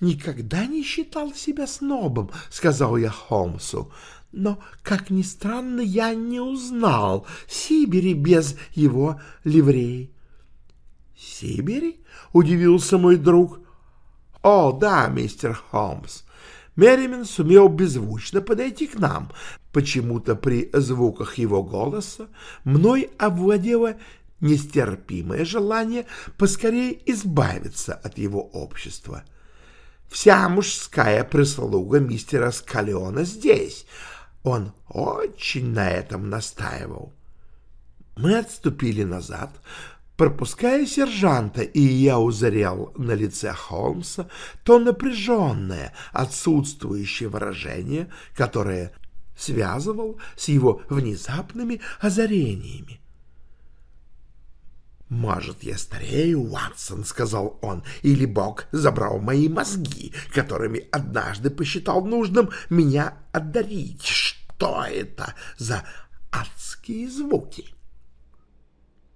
«Никогда не считал себя снобом», — сказал я Холмсу. «Но, как ни странно, я не узнал Сибири без его ливреи». «Сибири?» — удивился мой друг. «О, да, мистер Холмс». Мерримен сумел беззвучно подойти к нам. Почему-то при звуках его голоса мной овладела нестерпимое желание поскорее избавиться от его общества. Вся мужская прислуга мистера Скалеона здесь. Он очень на этом настаивал. Мы отступили назад, пропуская сержанта, и я узрел на лице Холмса то напряженное, отсутствующее выражение, которое связывал с его внезапными озарениями. «Может, я старею, Уатсон», — сказал он, — «или Бог забрал мои мозги, которыми однажды посчитал нужным меня одарить. Что это за адские звуки?»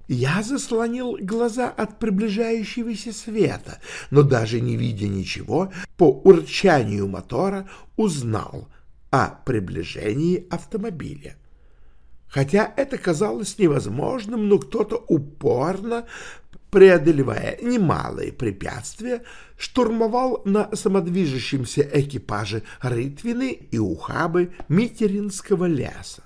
Я заслонил глаза от приближающегося света, но даже не видя ничего, по урчанию мотора узнал о приближении автомобиля. Хотя это казалось невозможным, но кто-то упорно, преодолевая немалые препятствия, штурмовал на самодвижущемся экипаже Рытвины и ухабы Митеринского леса.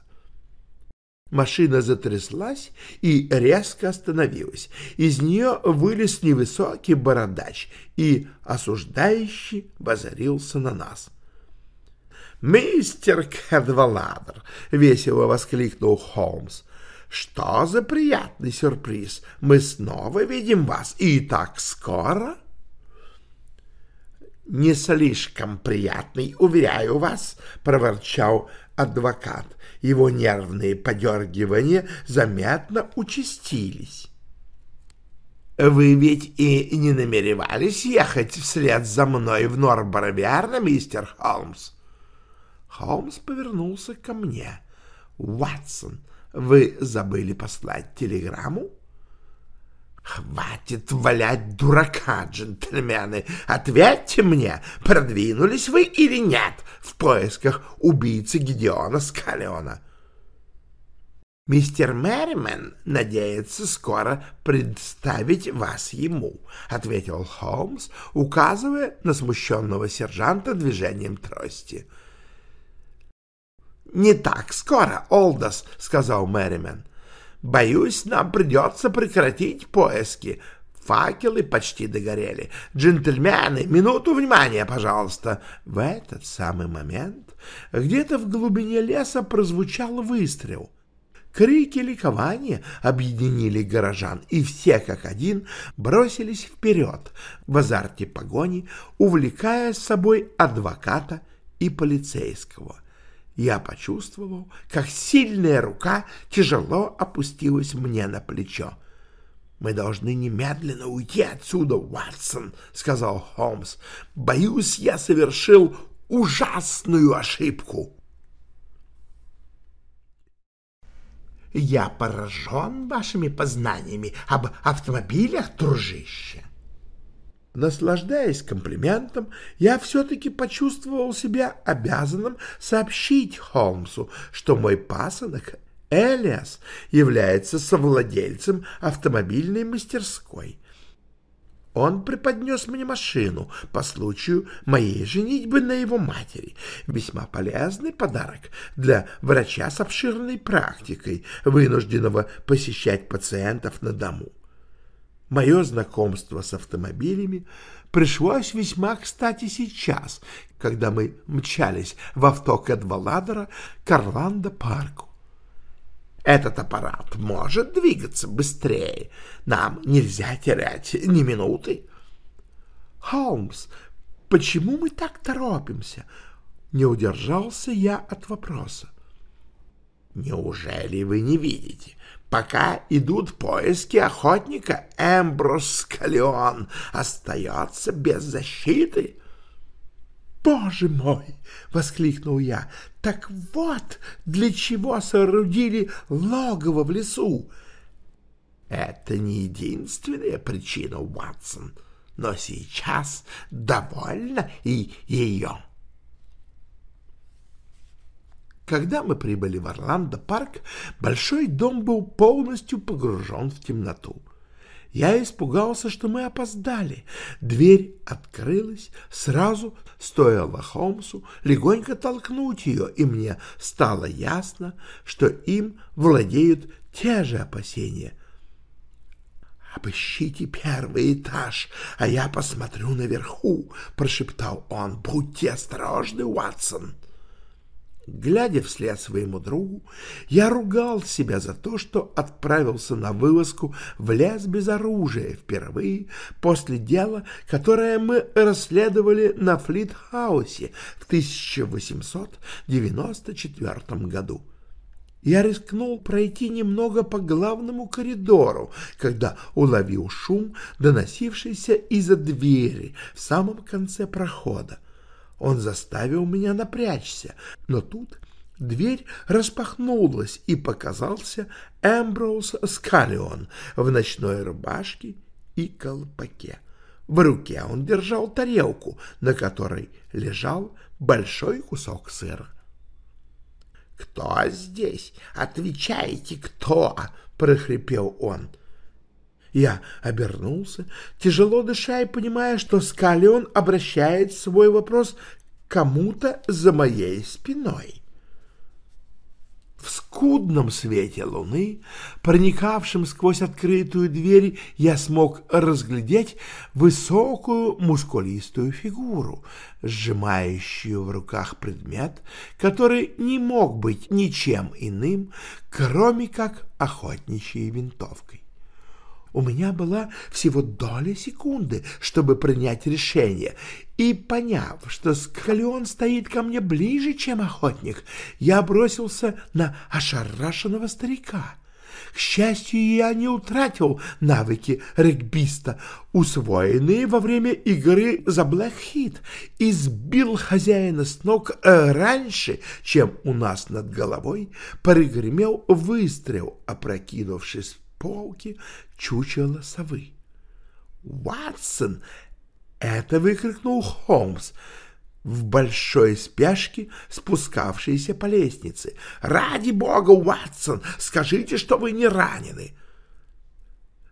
Машина затряслась и резко остановилась. Из нее вылез невысокий бородач и осуждающий возорился на нас. — «Мистер Кэдваладр!» — весело воскликнул Холмс. «Что за приятный сюрприз! Мы снова видим вас, и так скоро!» «Не слишком приятный, уверяю вас», — проворчал адвокат. Его нервные подергивания заметно участились. «Вы ведь и не намеревались ехать вслед за мной в Норборо, верно, мистер Холмс?» Холмс повернулся ко мне. «Ватсон, вы забыли послать телеграмму?» «Хватит валять дурака, джентльмены! Ответьте мне, продвинулись вы или нет в поисках убийцы Гедеона Скалеона?» «Мистер Мерримен надеется скоро представить вас ему», — ответил Холмс, указывая на смущенного сержанта движением трости. «Не так скоро, Олдос», — сказал Мэримен. «Боюсь, нам придется прекратить поиски. Факелы почти догорели. Джентльмены, минуту внимания, пожалуйста». В этот самый момент где-то в глубине леса прозвучал выстрел. Крики ликования объединили горожан, и все как один бросились вперед в азарте погони, увлекая с собой адвоката и полицейского — я почувствовал, как сильная рука тяжело опустилась мне на плечо. «Мы должны немедленно уйти отсюда, Ватсон», — сказал Холмс. «Боюсь, я совершил ужасную ошибку». «Я поражен вашими познаниями об автомобилях, дружище». Наслаждаясь комплиментом, я все-таки почувствовал себя обязанным сообщить Холмсу, что мой пасынок Элиас является совладельцем автомобильной мастерской. Он преподнес мне машину по случаю моей женитьбы на его матери. Весьма полезный подарок для врача с обширной практикой, вынужденного посещать пациентов на дому. Мое знакомство с автомобилями пришлось весьма кстати сейчас, когда мы мчались в авто Кэдваладера к Орландо-парку. Этот аппарат может двигаться быстрее. Нам нельзя терять ни минуты. Холмс, почему мы так торопимся? Не удержался я от вопроса. Неужели вы не видите? Пока идут поиски охотника, Эмброс Скалион остается без защиты. «Боже мой!» — воскликнул я. «Так вот, для чего соорудили логово в лесу!» «Это не единственная причина, Уатсон, но сейчас довольно и ее». Когда мы прибыли в Орландо-парк, большой дом был полностью погружен в темноту. Я испугался, что мы опоздали. Дверь открылась, сразу стоило Холмсу легонько толкнуть ее, и мне стало ясно, что им владеют те же опасения. «Обыщите первый этаж, а я посмотрю наверху», — прошептал он. «Будьте осторожны, Уатсон». Глядя вслед своему другу, я ругал себя за то, что отправился на вылазку в лес без оружия впервые после дела, которое мы расследовали на Флитхаусе в 1894 году. Я рискнул пройти немного по главному коридору, когда уловил шум, доносившийся из-за двери в самом конце прохода. Он заставил меня напрячься, но тут дверь распахнулась, и показался Эмброуз Скалион в ночной рубашке и колпаке. В руке он держал тарелку, на которой лежал большой кусок сыра. «Кто здесь? Отвечайте, кто?» — прохрипел он. Я обернулся, тяжело дыша и понимая, что Скалион обращает свой вопрос кому-то за моей спиной. В скудном свете луны, проникавшем сквозь открытую дверь, я смог разглядеть высокую мускулистую фигуру, сжимающую в руках предмет, который не мог быть ничем иным, кроме как охотничьей винтовкой. У меня была всего доля секунды, чтобы принять решение, и, поняв, что Скалион стоит ко мне ближе, чем охотник, я бросился на ошарашенного старика. К счастью, я не утратил навыки регбиста, усвоенные во время игры за Блэкхит, и сбил хозяина с ног э, раньше, чем у нас над головой прогремел выстрел, опрокинувшись полки чучело совы. «Ватсон!» — это выкрикнул Холмс в большой спешке, спускавшийся по лестнице. «Ради бога, Уатсон, скажите, что вы не ранены!»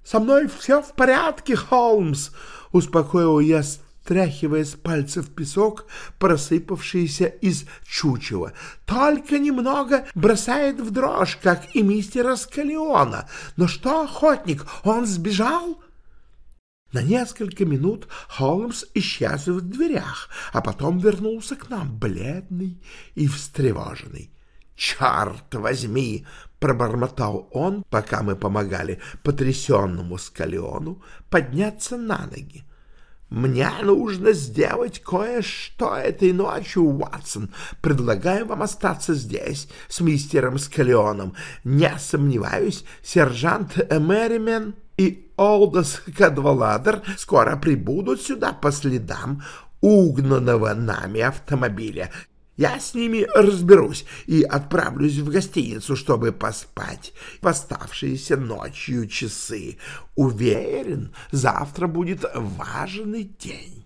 «Со мной все в порядке, Холмс!» — успокоил я стряхивая с пальцев песок, просыпавшийся из чучела. Только немного бросает в дрожь, как и мистера Скалиона. Но что, охотник, он сбежал? На несколько минут Холмс исчез в дверях, а потом вернулся к нам, бледный и встревоженный. «Черт возьми!» — пробормотал он, пока мы помогали потрясенному Скалиону подняться на ноги. Мне нужно сделать кое-что этой ночью, Уатсон. Предлагаю вам остаться здесь с мистером Скалионом. Не сомневаюсь, сержант Мэримен и Олдос Кадваладер скоро прибудут сюда по следам угнанного нами автомобиля. Я с ними разберусь и отправлюсь в гостиницу, чтобы поспать в оставшиеся ночью часы. Уверен, завтра будет важный день.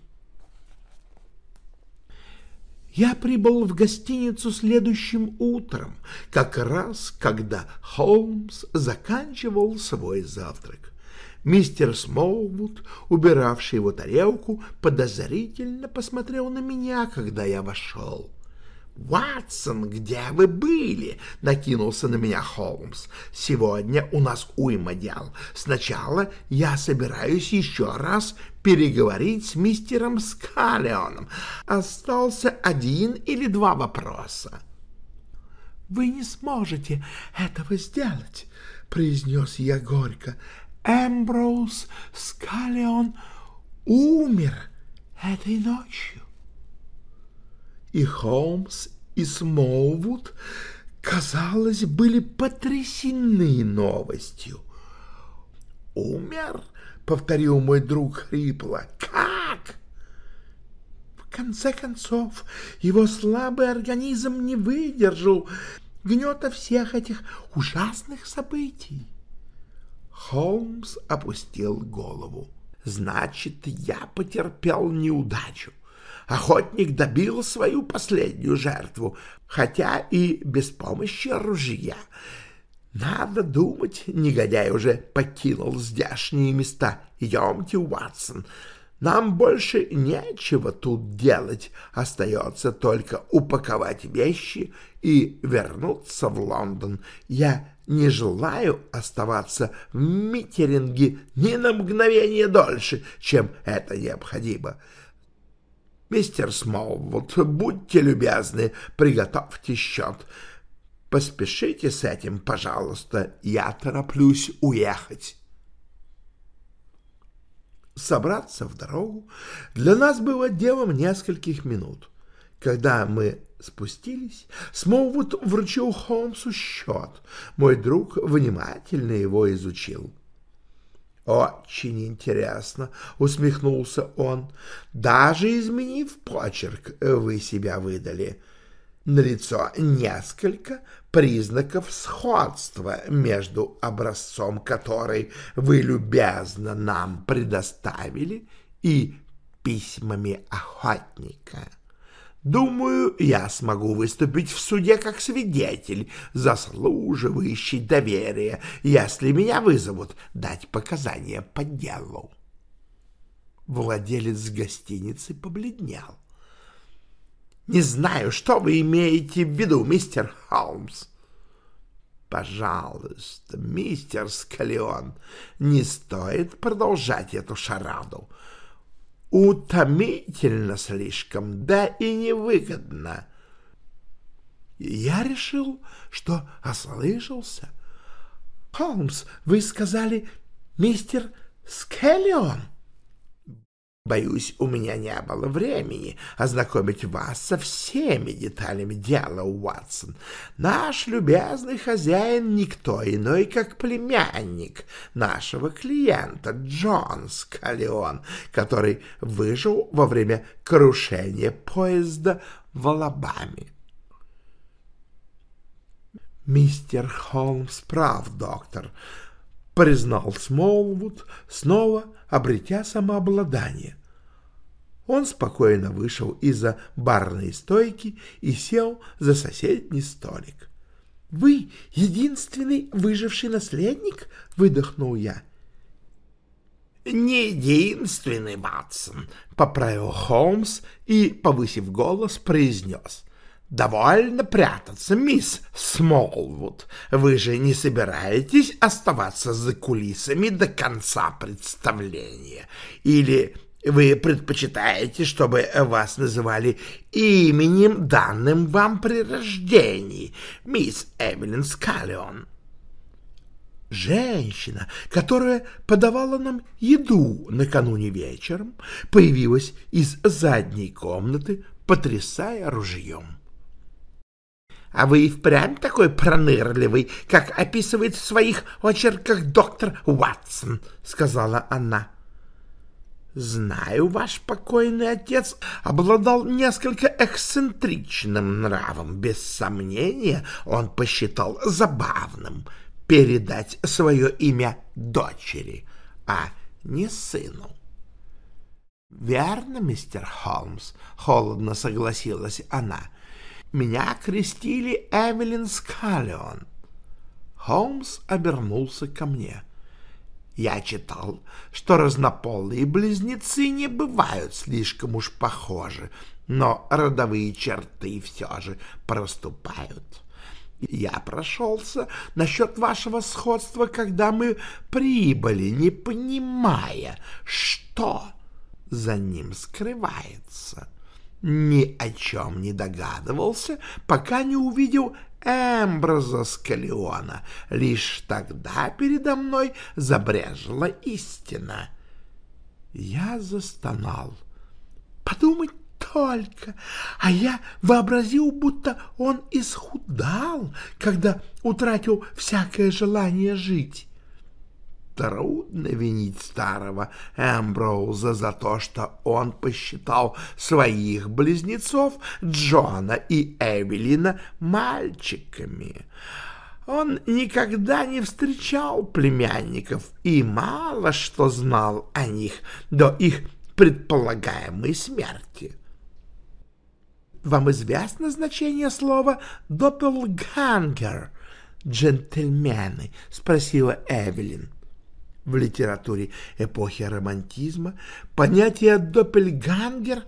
Я прибыл в гостиницу следующим утром, как раз когда Холмс заканчивал свой завтрак. Мистер Смолвуд, убиравший его тарелку, подозрительно посмотрел на меня, когда я вошел. «Ватсон, где вы были?» — накинулся на меня Холмс. «Сегодня у нас уйма дел. Сначала я собираюсь еще раз переговорить с мистером Скаллионом. Остался один или два вопроса». «Вы не сможете этого сделать», — произнес я горько. «Эмброуз Скаллион умер этой ночью» и Холмс, и Смолвуд, казалось, были потрясены новостью. «Умер?» — повторил мой друг хрипло. «Как?» В конце концов, его слабый организм не выдержал гнета всех этих ужасных событий. Холмс опустил голову. «Значит, я потерпел неудачу охотник добил свою последнюю жертву, хотя и без помощи ружья. Надо думать, негодяй уже покинул здешние места. Идемте, Уатсон, нам больше нечего тут делать, остается только упаковать вещи и вернуться в Лондон. Я не желаю оставаться в Митеринге ни на мгновение дольше, чем это необходимо. Мистер Смолвуд, будьте любезны, приготовьте счет. Поспешите с этим, пожалуйста, я тороплюсь уехать. Собраться в дорогу для нас было делом нескольких минут. Когда мы спустились, Смолвуд вручил Холмсу счет. Мой друг внимательно его изучил. «Очень интересно», — усмехнулся он. «Даже изменив почерк, вы себя выдали. Налицо несколько признаков сходства между образцом, который вы любезно нам предоставили, и письмами охотника». Думаю, я смогу выступить в суде как свидетель, заслуживающий доверия, если меня вызовут дать показания по делу. Владелец гостиницы побледнел. «Не знаю, что вы имеете в виду, мистер Холмс?» «Пожалуйста, мистер Скалион, не стоит продолжать эту шараду утомительно слишком, да и невыгодно. Я решил, что ослышался. «Холмс, вы сказали, мистер Скеллион?» Боюсь, у меня не было времени ознакомить вас со всеми деталями дела, Уатсон. Наш любезный хозяин никто иной, как племянник нашего клиента Джон Скалион, который выжил во время крушения поезда в Алабаме. «Мистер Холмс прав, доктор», — признал Смолвуд, снова обретя самообладание. Он спокойно вышел из-за барной стойки и сел за соседний столик. — Вы единственный выживший наследник? — выдохнул я. — Не единственный, Батсон, — поправил Холмс и, повысив голос, произнес. «Довольно прятаться, мисс Смолвуд. Вы же не собираетесь оставаться за кулисами до конца представления? Или вы предпочитаете, чтобы вас называли именем, данным вам при рождении, мисс Эвелин Скаллион?» Женщина, которая подавала нам еду накануне вечером, появилась из задней комнаты, потрясая ружьем. А вы и впрямь такой пронырливый, как описывает в своих очерках доктор Уатсон, — сказала она. Знаю, ваш покойный отец обладал несколько эксцентричным нравом. Без сомнения, он посчитал забавным передать свое имя дочери, а не сыну. «Верно, мистер Холмс», — холодно согласилась она. «Меня крестили Эвелин Скаллион». Холмс обернулся ко мне. Я читал, что разнополые близнецы не бывают слишком уж похожи, но родовые черты все же проступают. Я прошелся насчет вашего сходства, когда мы прибыли, не понимая, что за ним скрывается. Ни о чем не догадывался, пока не увидел Эмброза Скалиона. Лишь тогда передо мной забрежила истина. Я застонал. Подумать только, а я вообразил, будто он исхудал, когда утратил всякое желание жить. Трудно винить старого Эмброуза за то, что он посчитал своих близнецов Джона и Эвелина мальчиками. Он никогда не встречал племянников и мало что знал о них до их предполагаемой смерти. Вам известно значение слова «доппелгангер»? «Джентльмены?» — спросила Эвелин. В литературе эпохи романтизма понятие «доппельгангер»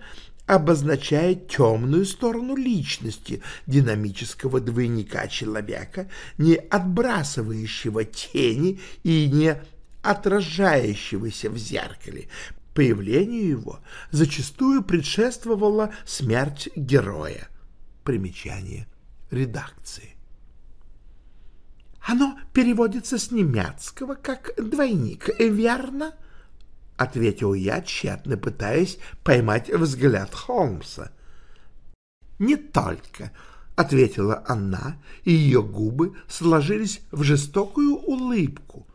обозначает темную сторону личности динамического двойника человека, не отбрасывающего тени и не отражающегося в зеркале. Появлению его зачастую предшествовала смерть героя. Примечание редакции. Оно переводится с немецкого как «двойник», верно? — ответил я, тщетно пытаясь поймать взгляд Холмса. — Не только, — ответила она, и ее губы сложились в жестокую улыбку.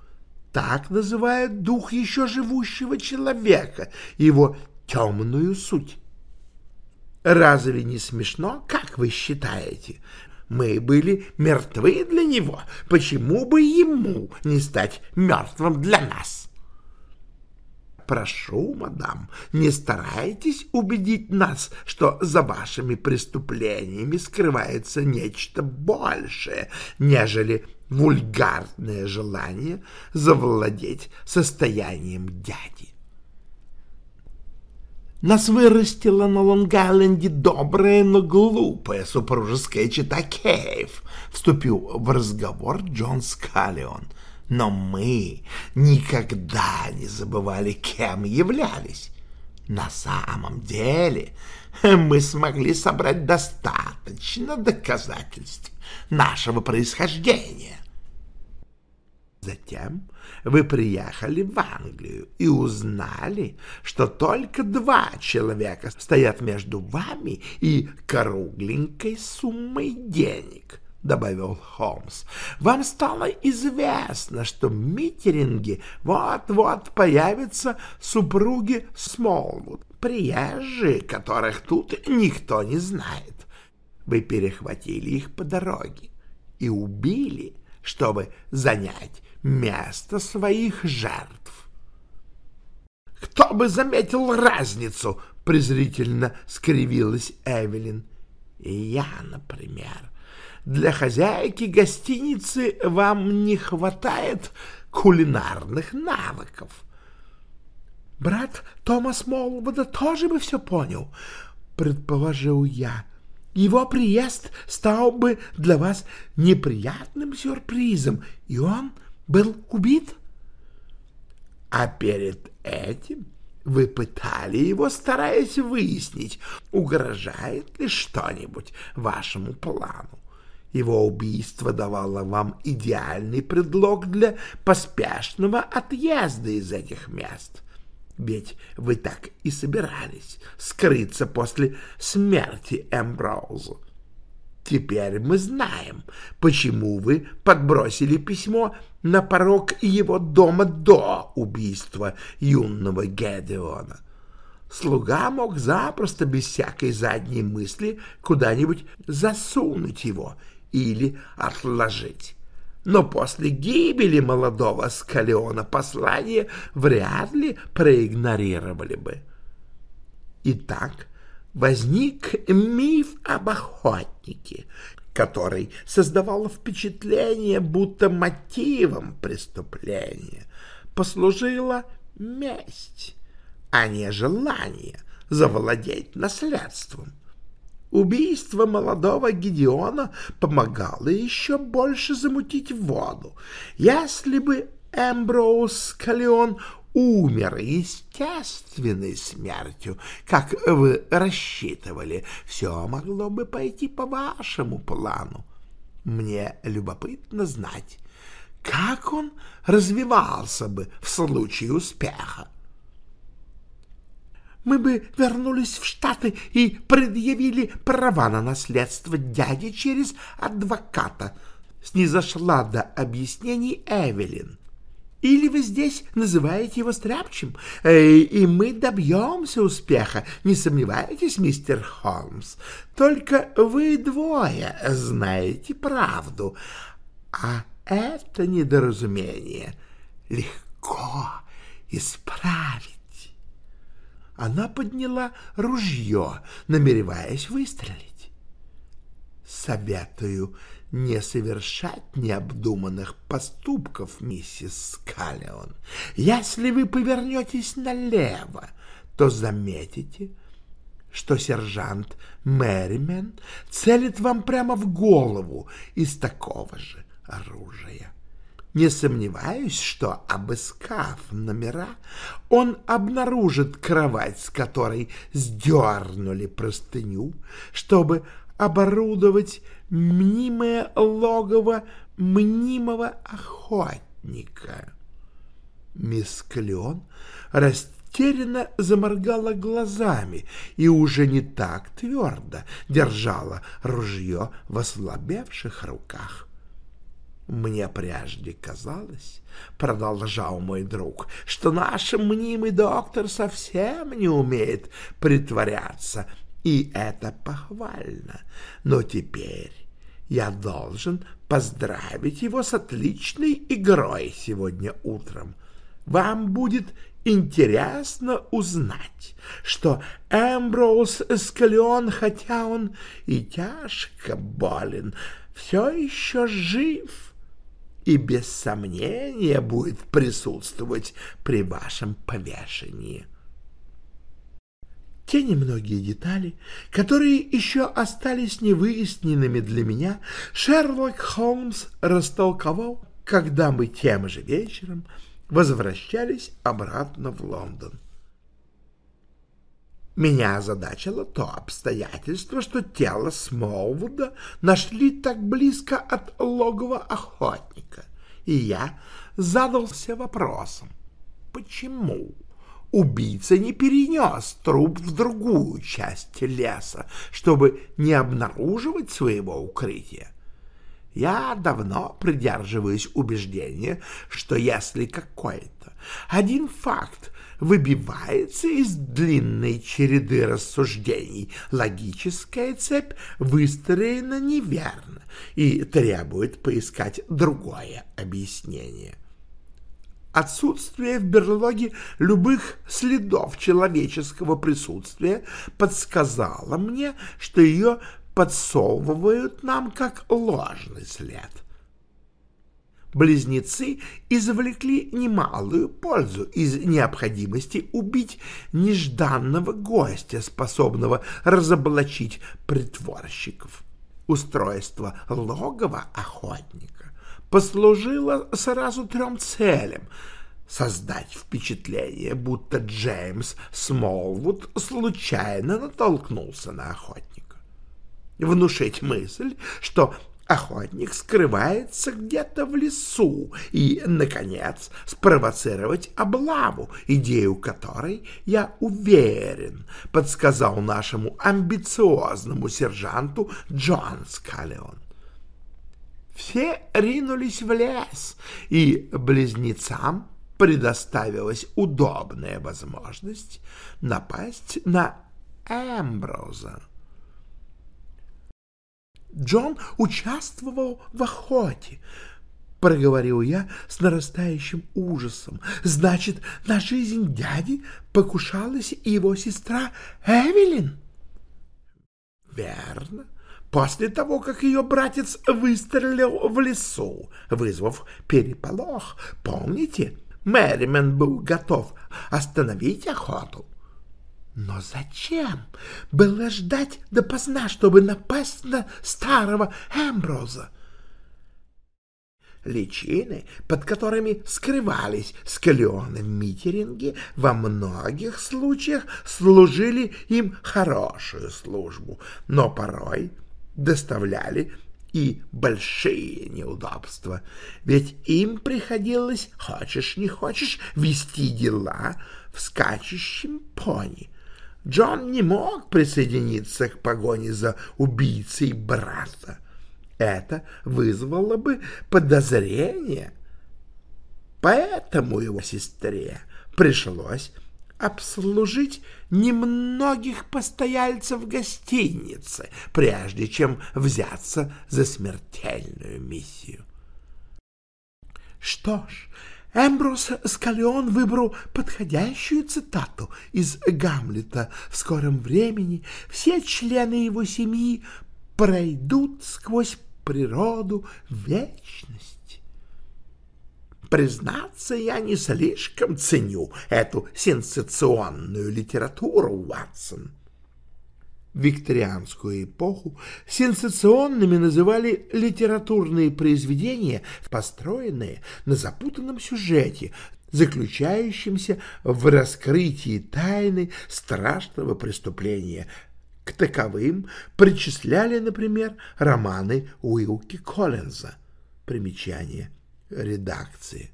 Так называют дух еще живущего человека, его темную суть. Разве не смешно, как вы считаете? Мы были мертвы для него. Почему бы ему не стать мертвым для нас? Прошу, мадам, не старайтесь убедить нас, что за вашими преступлениями скрывается нечто большее, нежели вульгарное желание завладеть состоянием дяди. Нас вырастила на Лонг-Айленде добрая, но глупая супружеская чита Кейв, вступил в разговор Джон Скаллион. Но мы никогда не забывали, кем являлись. На самом деле мы смогли собрать достаточно доказательств нашего происхождения. Затем вы приехали в Англию и узнали, что только два человека стоят между вами и кругленькой суммой денег, — добавил Холмс. Вам стало известно, что в Миттеринге вот-вот появятся супруги Смолвуд, приезжие, которых тут никто не знает. Вы перехватили их по дороге и убили, чтобы занять место своих жертв. «Кто бы заметил разницу?» — презрительно скривилась Эвелин. «Я, например. Для хозяйки гостиницы вам не хватает кулинарных навыков». «Брат Томас Молвуда тоже бы все понял», — предположил я. «Его приезд стал бы для вас неприятным сюрпризом, и он был убит? А перед этим вы пытали его, стараясь выяснить, угрожает ли что-нибудь вашему плану. Его убийство давало вам идеальный предлог для поспешного отъезда из этих мест. Ведь вы так и собирались скрыться после смерти Эмброуза. Теперь мы знаем, почему вы подбросили письмо на порог его дома до убийства юного Гедеона. Слуга мог запросто, без всякой задней мысли, куда-нибудь засунуть его или отложить. Но после гибели молодого Скалиона послание вряд ли проигнорировали бы. Итак, возник миф об охотнике, который создавал впечатление, будто мотивом преступления послужила месть, а не желание завладеть наследством. Убийство молодого Гедеона помогало еще больше замутить воду. Если бы Эмброуз Калеон умер естественной смертью, как вы рассчитывали, все могло бы пойти по вашему плану. Мне любопытно знать, как он развивался бы в случае успеха. Мы бы вернулись в Штаты и предъявили права на наследство дяди через адвоката. Снизошла до объяснений Эвелин. Или вы здесь называете его стряпчим, и мы добьемся успеха, не сомневайтесь, мистер Холмс. Только вы двое знаете правду, а это недоразумение легко исправить. Она подняла ружье, намереваясь выстрелить. Советую не совершать необдуманных поступков, миссис Скаллион. Если вы повернетесь налево, то заметите, что сержант Мэримен целит вам прямо в голову из такого же оружия. Не сомневаюсь, что, обыскав номера, он обнаружит кровать, с которой сдернули простыню, чтобы оборудовать мнимое логово мнимого охотника. Мисс Клеон растерянно заморгала глазами и уже не так твердо держала ружье в ослабевших руках. Мне прежде казалось, — продолжал мой друг, — что наш мнимый доктор совсем не умеет притворяться, и это похвально. Но теперь я должен поздравить его с отличной игрой сегодня утром. Вам будет интересно узнать, что Эмброуз Скалион, хотя он и тяжко болен, все еще жив» и без сомнения будет присутствовать при вашем повешении. Те немногие детали, которые еще остались невыясненными для меня, Шерлок Холмс растолковал, когда мы тем же вечером возвращались обратно в Лондон. Меня озадачило то обстоятельство, что тело Смолвуда нашли так близко от логова охотника, и я задался вопросом, почему убийца не перенес труп в другую часть леса, чтобы не обнаруживать своего укрытия. Я давно придерживаюсь убеждения, что если какой-то один факт выбивается из длинной череды рассуждений. Логическая цепь выстроена неверно и требует поискать другое объяснение. Отсутствие в берлоге любых следов человеческого присутствия подсказало мне, что ее подсовывают нам как ложный след — близнецы извлекли немалую пользу из необходимости убить нежданного гостя, способного разоблачить притворщиков. Устройство логова охотника послужило сразу трем целям — создать впечатление, будто Джеймс Смолвуд случайно натолкнулся на охотника, внушить мысль, что охотник скрывается где-то в лесу и, наконец, спровоцировать облаву, идею которой, я уверен, подсказал нашему амбициозному сержанту Джон Скаллион. Все ринулись в лес, и близнецам предоставилась удобная возможность напасть на Эмброза. Джон участвовал в охоте, — проговорил я с нарастающим ужасом. Значит, на жизнь дяди покушалась его сестра Эвелин? Верно. После того, как ее братец выстрелил в лесу, вызвав переполох, помните, Мэримен был готов остановить охоту. Но зачем было ждать допоздна, чтобы напасть на старого Эмброза? Личины, под которыми скрывались скалионы в Митеринге, во многих случаях служили им хорошую службу, но порой доставляли и большие неудобства, ведь им приходилось, хочешь не хочешь, вести дела в скачущем пони — Джон не мог присоединиться к погоне за убийцей брата. Это вызвало бы подозрение. Поэтому его сестре пришлось обслужить немногих постояльцев гостиницы, прежде чем взяться за смертельную миссию. Что ж, Эмброс Скалион выбрал подходящую цитату из Гамлета. В скором времени все члены его семьи пройдут сквозь природу вечность. Признаться, я не слишком ценю эту сенсационную литературу, Ватсон викторианскую эпоху сенсационными называли литературные произведения, построенные на запутанном сюжете, заключающемся в раскрытии тайны страшного преступления. К таковым причисляли, например, романы Уилки Коллинза. Примечание редакции.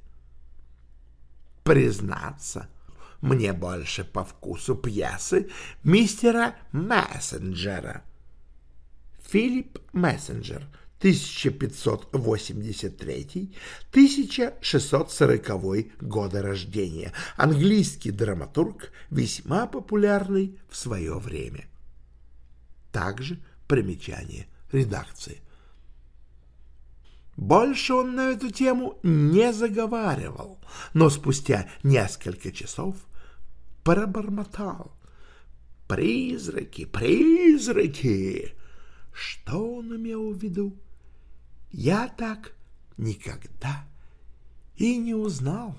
Признаться, мне больше по вкусу пьесы мистера Мессенджера. Филипп Мессенджер, 1583-1640 года рождения, английский драматург, весьма популярный в свое время. Также примечание редакции. Больше он на эту тему не заговаривал, но спустя несколько часов пробормотал. «Призраки, призраки!» Что он имел в виду? Я так никогда и не узнал.